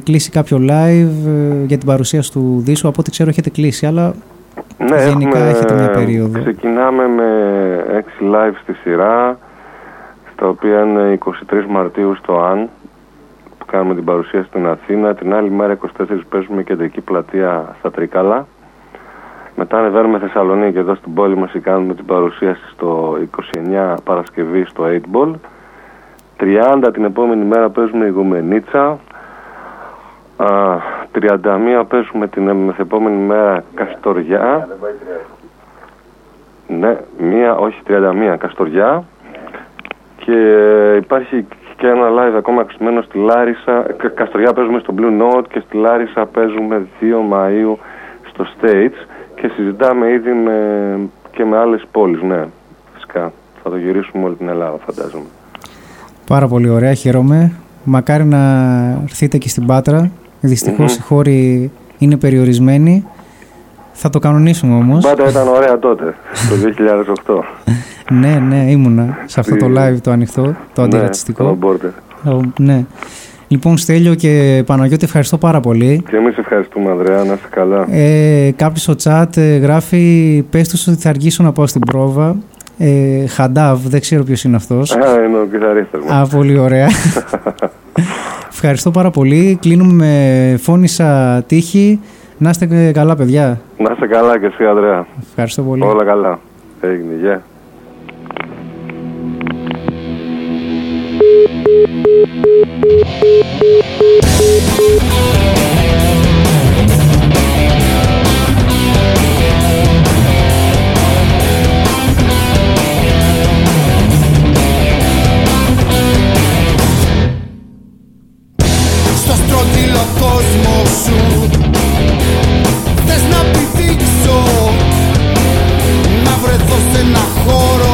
κλείσει κάποιο live ε, για την παρουσίαση του δίσου, από ό,τι ξέρω έχετε κλείσει, αλλά Ναι, γενικά έχουμε, έχετε μια περίοδο. Ξεκινάμε με 6 live στη σειρά, στα οποία είναι 23 Μαρτίου στο ΑΝ, που κάνουμε την παρουσία στην Αθήνα. Την άλλη μέρα 24 παίζουμε κεντρική πλατεία στα Τρίκαλα. Μετά ανεβαίνουμε Θεσσαλονίκη εδώ στην πόλη μας και κάνουμε την παρουσίαση στο 29 Παρασκευή στο 8 Ball. 30 την επόμενη μέρα παίζουμε η Γουμενίτσα. Α, 31 παίζουμε την μεθεπόμενη μέρα Καστοριά. Ναι, μία, όχι 31, Καστοριά. Και υπάρχει και ένα live ακόμα αξιμένο στη Λάρισα. Κα- Καστοριά παίζουμε στο Blue Note και στη Λάρισα παίζουμε 2 Μαΐου στο States και συζητάμε ήδη με, και με άλλες πόλεις, ναι, φυσικά. Θα το γυρίσουμε όλη την Ελλάδα, φαντάζομαι. Πάρα πολύ ωραία, χαίρομαι. Μακάρι να έρθετε και στην Πάτρα. Δυστυχώς Μμμ. οι χώροι είναι περιορισμένοι. Θα το κανονίσουμε όμως. Πάντα ήταν ωραία τότε, το 2008. ναι, ναι, ήμουνα σε αυτό το Στη- live το ανοιχτό, το Ναι, αντιρατσιστικό. το Border. Ο- ναι. Λοιπόν, Στέλιο και Παναγιώτη, ευχαριστώ πάρα πολύ. Και εμείς ευχαριστούμε, Ανδρέα, να είσαι καλά. Ε, Κάποιος στο chat ε, γράφει: Πες τους ότι θα αργήσω να πάω στην πρόβα. Ε, Χαντάβ, δεν ξέρω ποιος είναι αυτός. Α, είναι ο κιθαρίστας μας. Α, πολύ ωραία. Ευχαριστώ πάρα πολύ. Κλείνουμε με φώνησα τύχη. Να είστε καλά, παιδιά. Να είσαι καλά και εσύ, Ανδρέα. Ευχαριστώ πολύ. Όλα καλά. Έγινε, γεια. Στο στρογγυλό κόσμος σου. Θες να πηδήξω Να βρεθώ σε ένα χώρο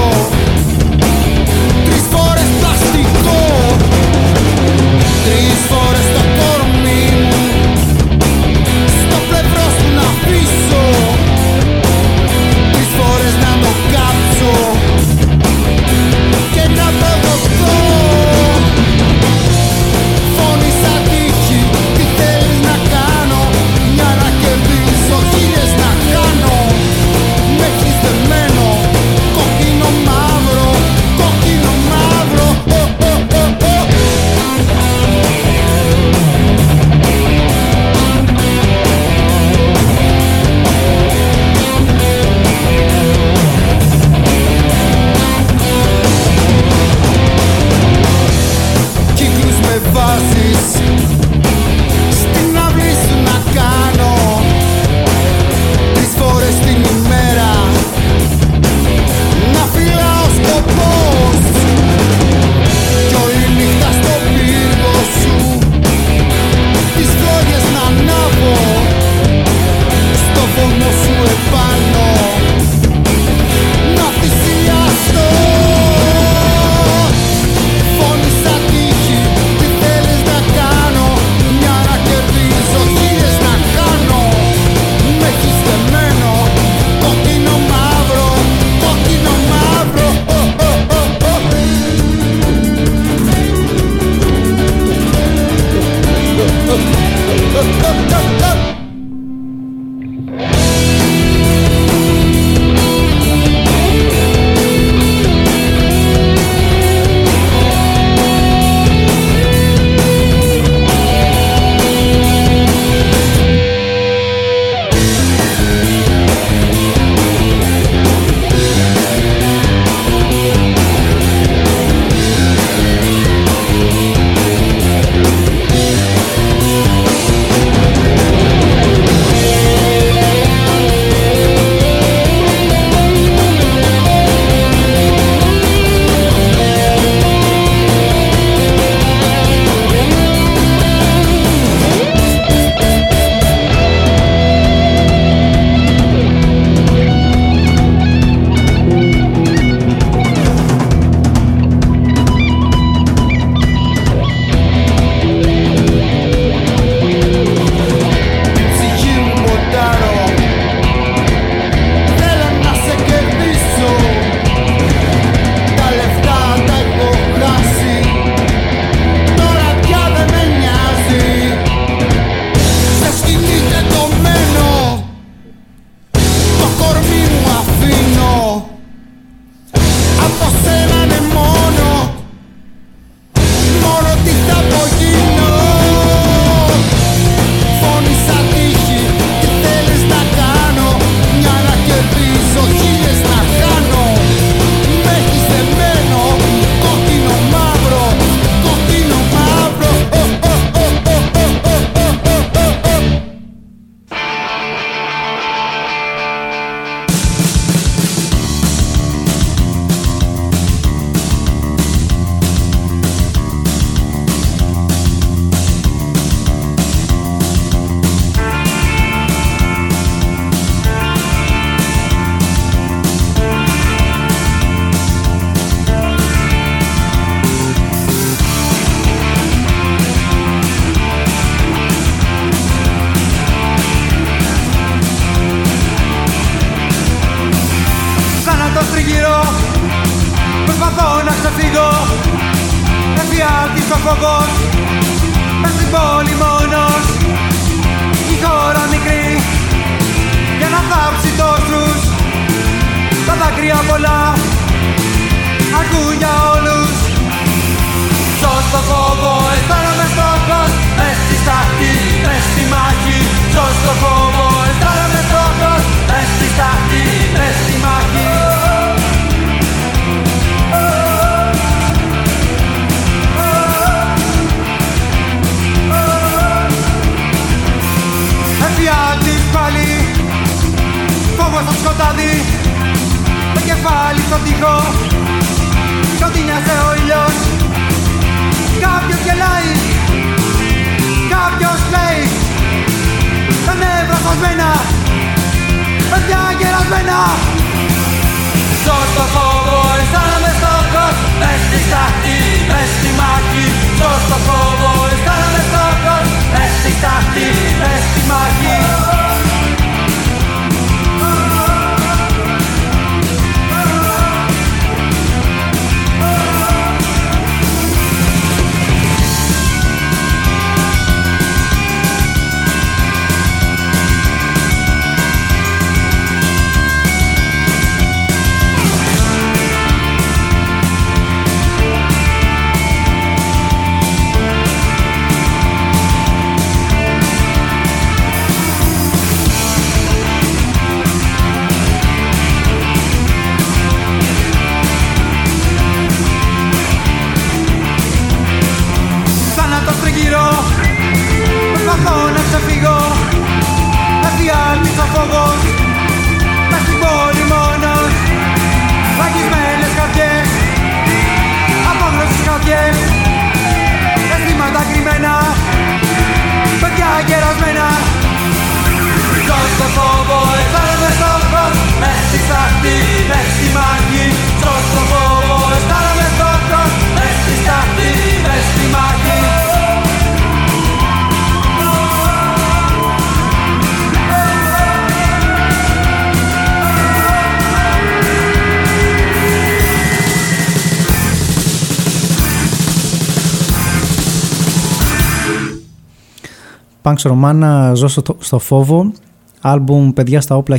Max Romana, «Ζω στο φόβο», άλμπουμ «Παιδιά στα όπλα»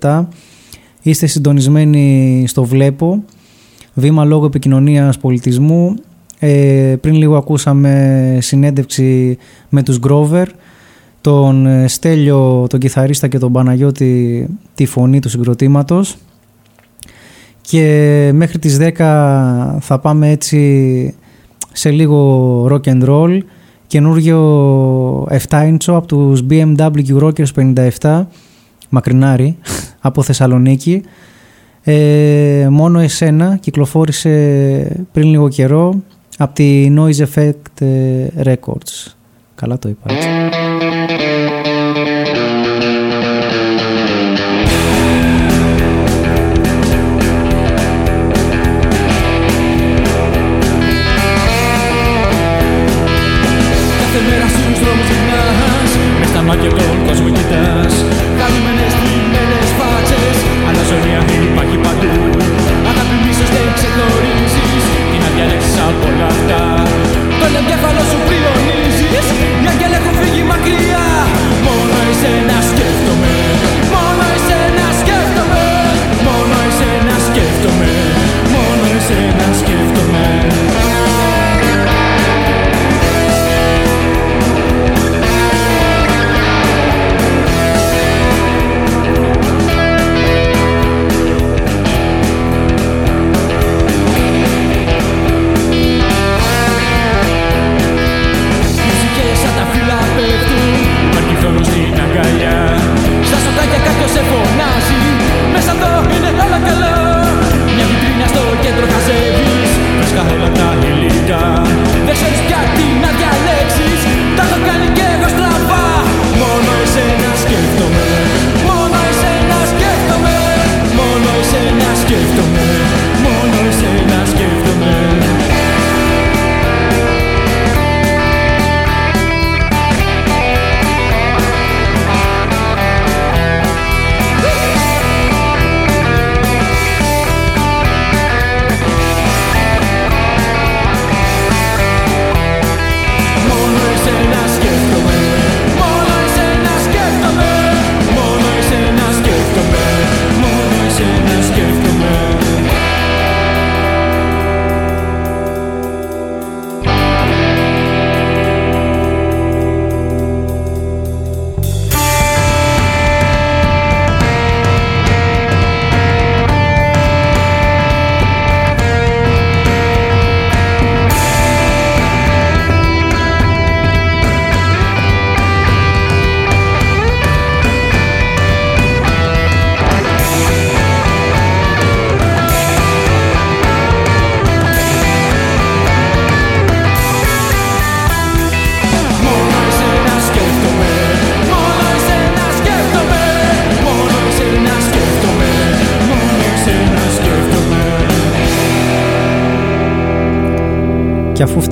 1987. Είστε συντονισμένοι στο «Βλέπω», βήμα λόγω επικοινωνίας πολιτισμού. Ε, πριν λίγο ακούσαμε συνέντευξη με τους Grover, τον ε, Στέλιο, τον κιθαρίστα και τον Παναγιώτη τη φωνή του συγκροτήματος. Και μέχρι τις 10 θα πάμε έτσι σε λίγο rock and roll καινούριο 7 ίντσο από τους BMW Rockers 57 μακρινάρι από Θεσσαλονίκη ε, μόνο εσένα κυκλοφόρησε πριν λίγο καιρό από τη Noise Effect ε, Records καλά το είπα έτσι.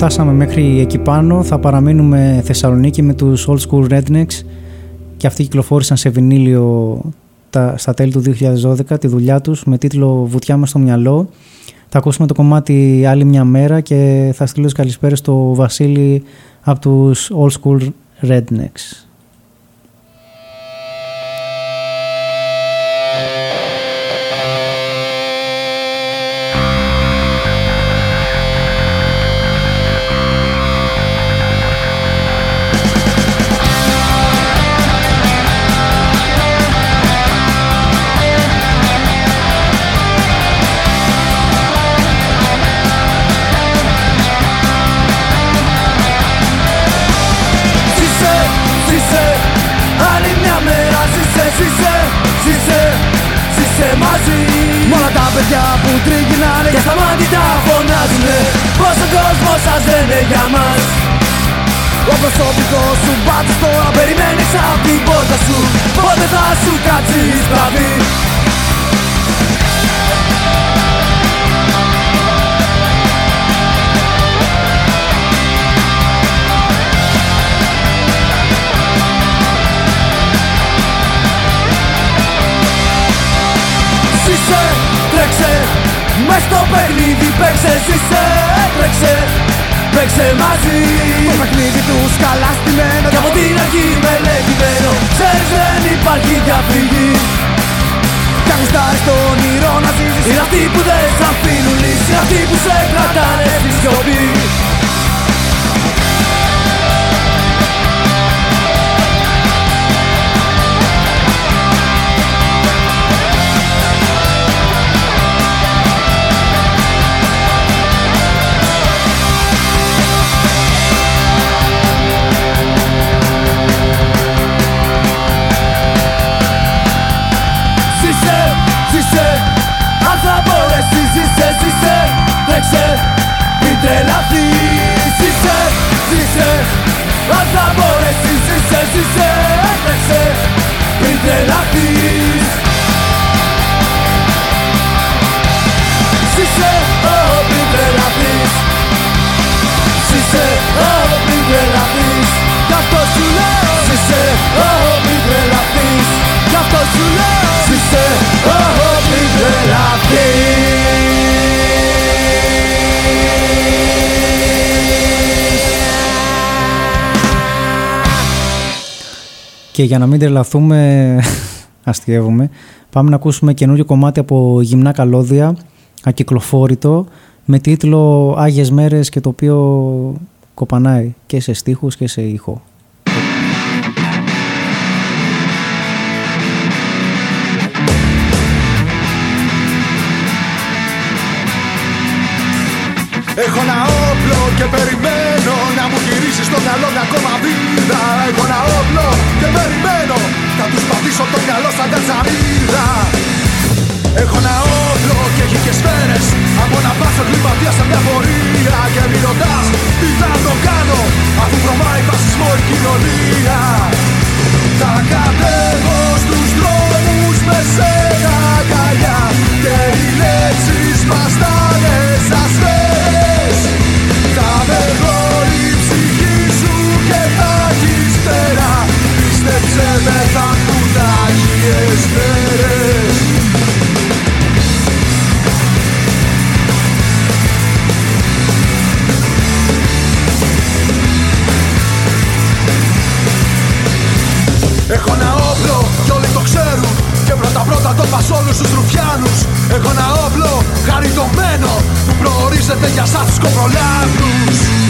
Φτάσαμε μέχρι εκεί πάνω θα παραμείνουμε Θεσσαλονίκη με τους Old School Rednecks και αυτοί κυκλοφόρησαν σε βινίλιο τα, στα τέλη του 2012 τη δουλειά τους με τίτλο «Βουτιά μας στο μυαλό». Θα ακούσουμε το κομμάτι άλλη μια μέρα και θα στείλω τις καλησπέρες στο Βασίλη από τους Old School Rednecks. Παίξε Ζήσε, τρέξε, παίξε μαζί. Το παιχνίδι τους καλά στημένο. Και από την αρχή μελετημένο Ξέρεις δεν υπάρχει διαφυγή. Κι αν γουστάρεις το όνειρο να ζήσεις. Είναι αυτοί που δεν σ' αφήνουν λύση. Είναι αυτοί που σε κρατάνε στη σιωπή Και για να μην τρελαθούμε, αστείευομαι, πάμε να ακούσουμε καινούριο κομμάτι από γυμνά καλώδια, ακυκλοφόρητο, με τίτλο «Άγιες μέρες» και το οποίο κοπανάει και σε στίχους και σε ήχο. Έχω ένα όπλο και περιμένω να μου γυρίσει στο μυαλό μια ακόμα βίδα. Έχω ένα όπλο και περιμένω. Θα τους πατήσω το μυαλό σαν κατσαρίδα. Έχω ένα όπλο και έχει και σφαίρες Από να πάσω κλιματία σε μια πορεία. Και μη ρωτάς τι θα το κάνω Αφού βρωμάει φασισμό η κοινωνία. Θα κατέβω στους δρόμους με σένα αγκαλιά. Και οι λέξεις μας θα Πίστεψε με θα έρθουν άγιες μέρες Έχω ένα όπλο κι όλοι το ξέρουν. Και πρώτα πρώτα το πας όλους τους ρουφιάνους. Έχω ένα όπλο χαριτωμένο Που προορίζεται για σας τους κοπρολάνους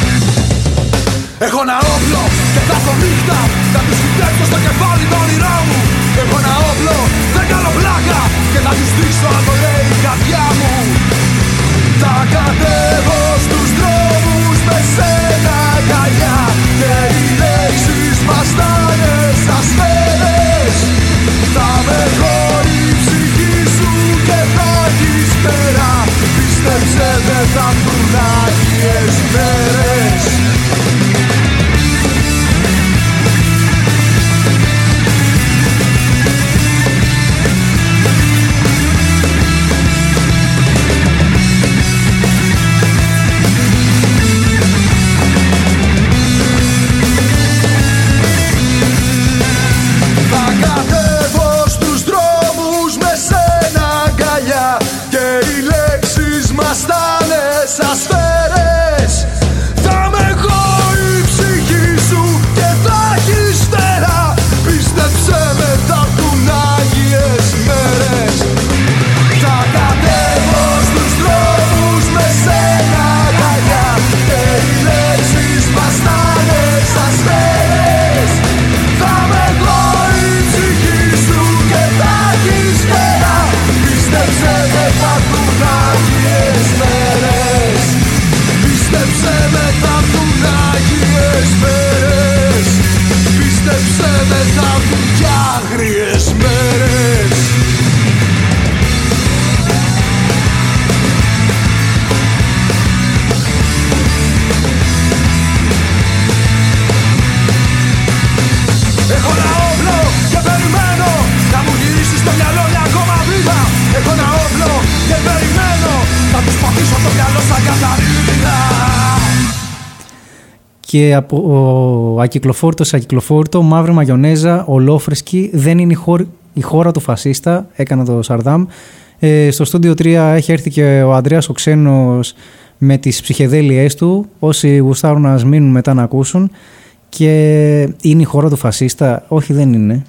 Έχω ένα όπλο και θα έρθω νύχτα. Θα τους φυτέψω στο κεφάλι το όνειρό μου. Έχω ένα όπλο, δεν κάνω πλάκα. Και θα τους δείξω αν το λέει η καρδιά μου. Θα κατέβω στους δρόμους με σένα αγκαλιά Και οι λέξεις μας θα είναι σαν σφαίρες Θα με βρω η ψυχή σου και θα έχεις πέρα. Πίστεψε δεν θα έρθουν και από ο ακυκλοφόρητος σε ακυκλοφόρητο, μαύρη μαγιονέζα, ολόφρεσκη, δεν είναι η, χώρα, η χώρα του φασίστα, έκανα το Σαρδάμ. Ε, στο στούντιο 3 έχει έρθει και ο Ανδρέας ο Ξένος με τις ψυχεδέλειές του. Όσοι γουστάρουν να μείνουν μετά να ακούσουν. Και είναι η χώρα του φασίστα. Όχι δεν είναι.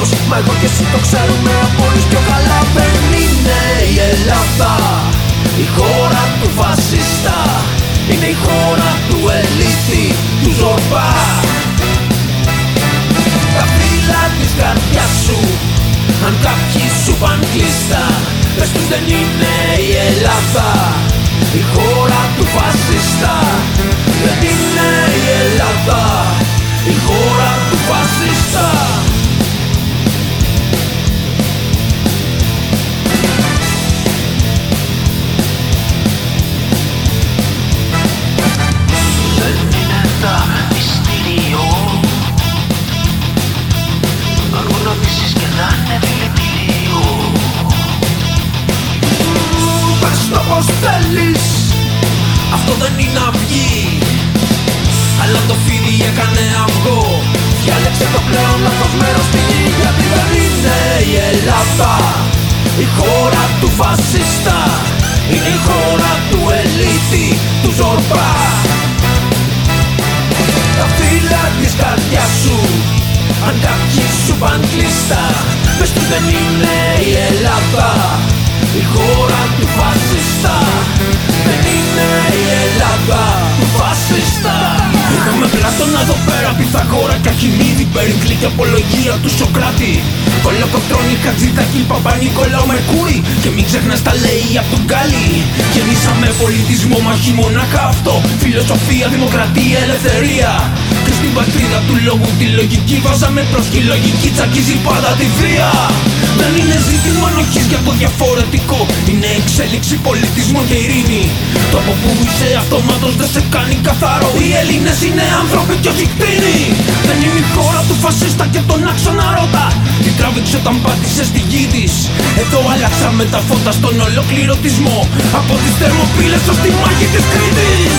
Μίσος Μα εγώ και εσύ το ξέρουμε από όλους πιο καλά. Δεν είναι η Ελλάδα. Η χώρα του φασίστα. Είναι η χώρα του ελίτη, του ζορπά τα φύλλα της καρδιάς σου Αν κάποιοι σου παν κλειστά Πες τους δεν είναι η Ελλάδα. Η χώρα του φασίστα. Δεν είναι η Ελλάδα θέλεις. Αυτό δεν είναι αυγή. Αλλά το φίδι έκανε αυγό. Διάλεξε το πλέον λάθος μέρος στη γη Γιατί δεν είναι η Ελλάδα. Η χώρα του φασίστα Είναι η χώρα του ελίτη Του ζορπά Τα φύλλα της καρδιάς σου αν κάποιοι σου παν κλειστά Πες του δεν είναι η Ελλάδα Η χώρα του φασίστα Δεν είναι η Ελλάδα του φασίστα. Είχαμε πλάτωνα εδώ πέρα Πυθαγόρα και Αρχιμίδη Περικλή και απολογία του Σοκράτη. Κολοκοτρώνη, Χατζητάκη, Παπα-Νικολάου, Μερκούρη. Και μην ξεχνάς τα λέει απ' τον Γκάλι Γεννήσαμε πολιτισμό, μα όχι μονάχα αυτό. Φιλοσοφία, δημοκρατία, ελευθερία. Και στην πατρίδα του λόγου τη λογική Βάζαμε προς και η λογική τσακίζει πάντα τη βία Δεν είναι ζήτημα ανοχής για το διαφορετικό. Είναι εξέλιξη πολιτισμού και ειρήνη. Το από που είσαι αυτομάτως δεν σε κάνει καθαρό. Οι Έλληνες είναι άνθρωποι και όχι κτίνοι Δεν είναι η χώρα του φασίστα και τον άξονα ρώτα Τι τράβηξε όταν πάτησες στη γη της. Εδώ αλλάξαμε τα φώτα στον ολοκληρωτισμό Από τις θερμοπύλες ως τη μάχη της Κρήτης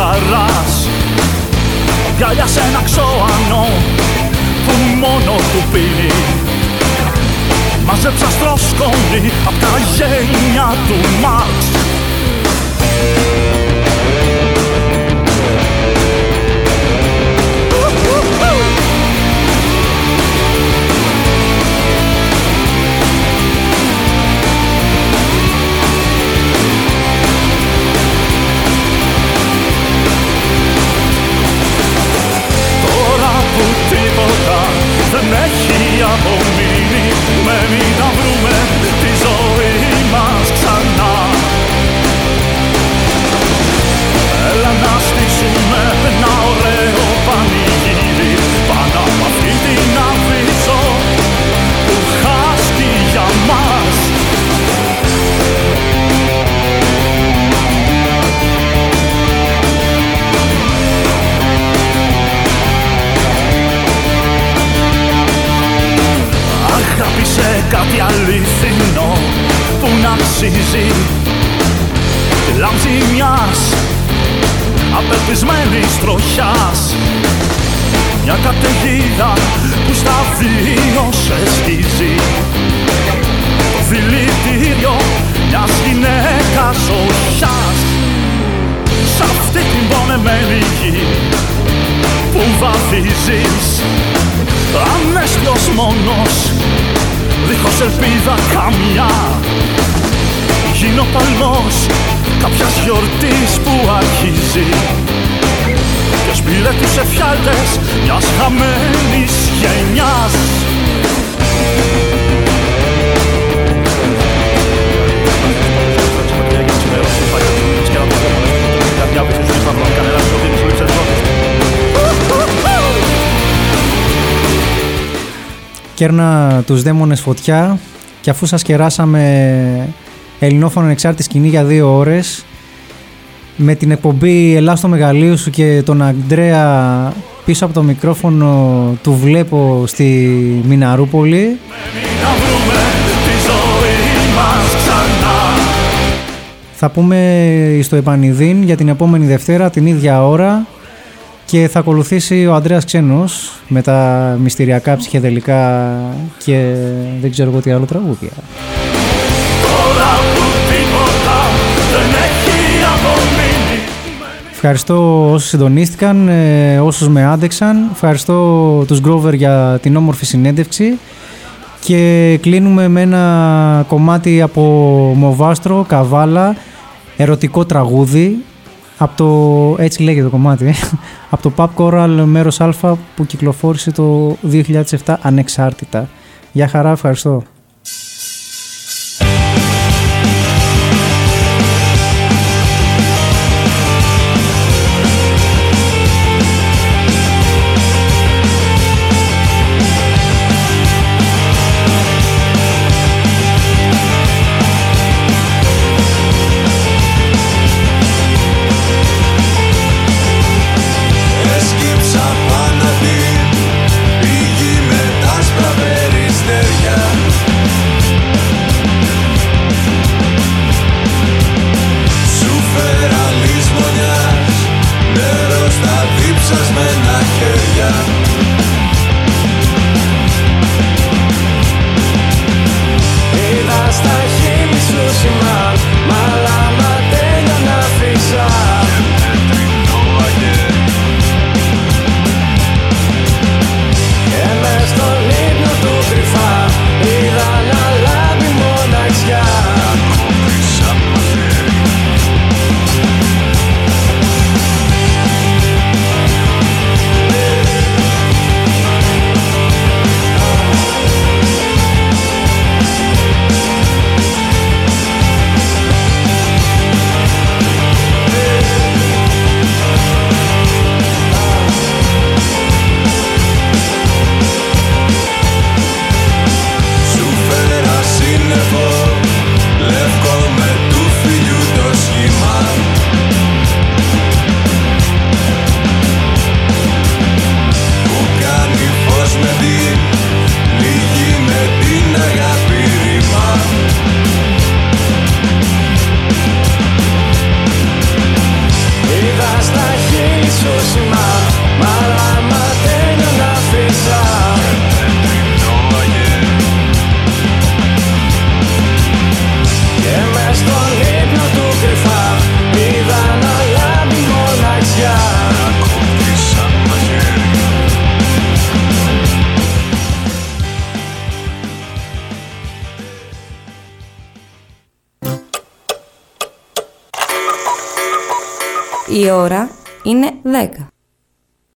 χαράς. Γυαλιά σε ένα ξώανο που μόνο του πίνει. Μάζεψα στροσκόνη απ' τα γένια του Μάρξ έχει απομείνει Μένει να κάτι αληθινό που να αξίζει. Τη λάμψη μιας απελπισμένης τροχιάς. Μια καταιγίδα που στα δύο σε σκίζει το δηλητήριο μιας γυναίκας οχιάς. Σ' αυτή την πονεμένη γη που βαδίζεις Ανέστιος μόνος Δίχως ελπίδα καμιά. Γίνω παλμός Κάποιας γιορτής που αρχίζει. Ποιος πήρε τους εφιάλτες Μιας χαμένης γενιάς Κέρνα τους δαίμονες φωτιά και αφού σας κεράσαμε ελληνόφωνο εξάρτητη σκηνή για δύο ώρες με την εκπομπή «Ελλάς στο μεγαλείο σου» και τον Αντρέα πίσω από το μικρόφωνο του βλέπω στη Μιναρούπολη. Θα πούμε στο Επανειδήν για την επόμενη Δευτέρα την ίδια ώρα και θα ακολουθήσει ο Ανδρέας Ξένος με τα μυστηριακά ψυχεδελικά και δεν ξέρω εγώ τι άλλο τραγούδια. Τώρα που τίποτα δεν έχει απομείνει Ευχαριστώ όσους συντονίστηκαν, ε, όσους με άντεξαν. Ευχαριστώ τους Grover για την όμορφη συνέντευξη. Και κλείνουμε με ένα κομμάτι από Μοβάστρο, Καβάλα, ερωτικό τραγούδι. Από το, έτσι λέγεται το κομμάτι, ε, από το Pub Choral μέρος Α που κυκλοφόρησε το 2007 ανεξάρτητα. Γεια χαρά, ευχαριστώ.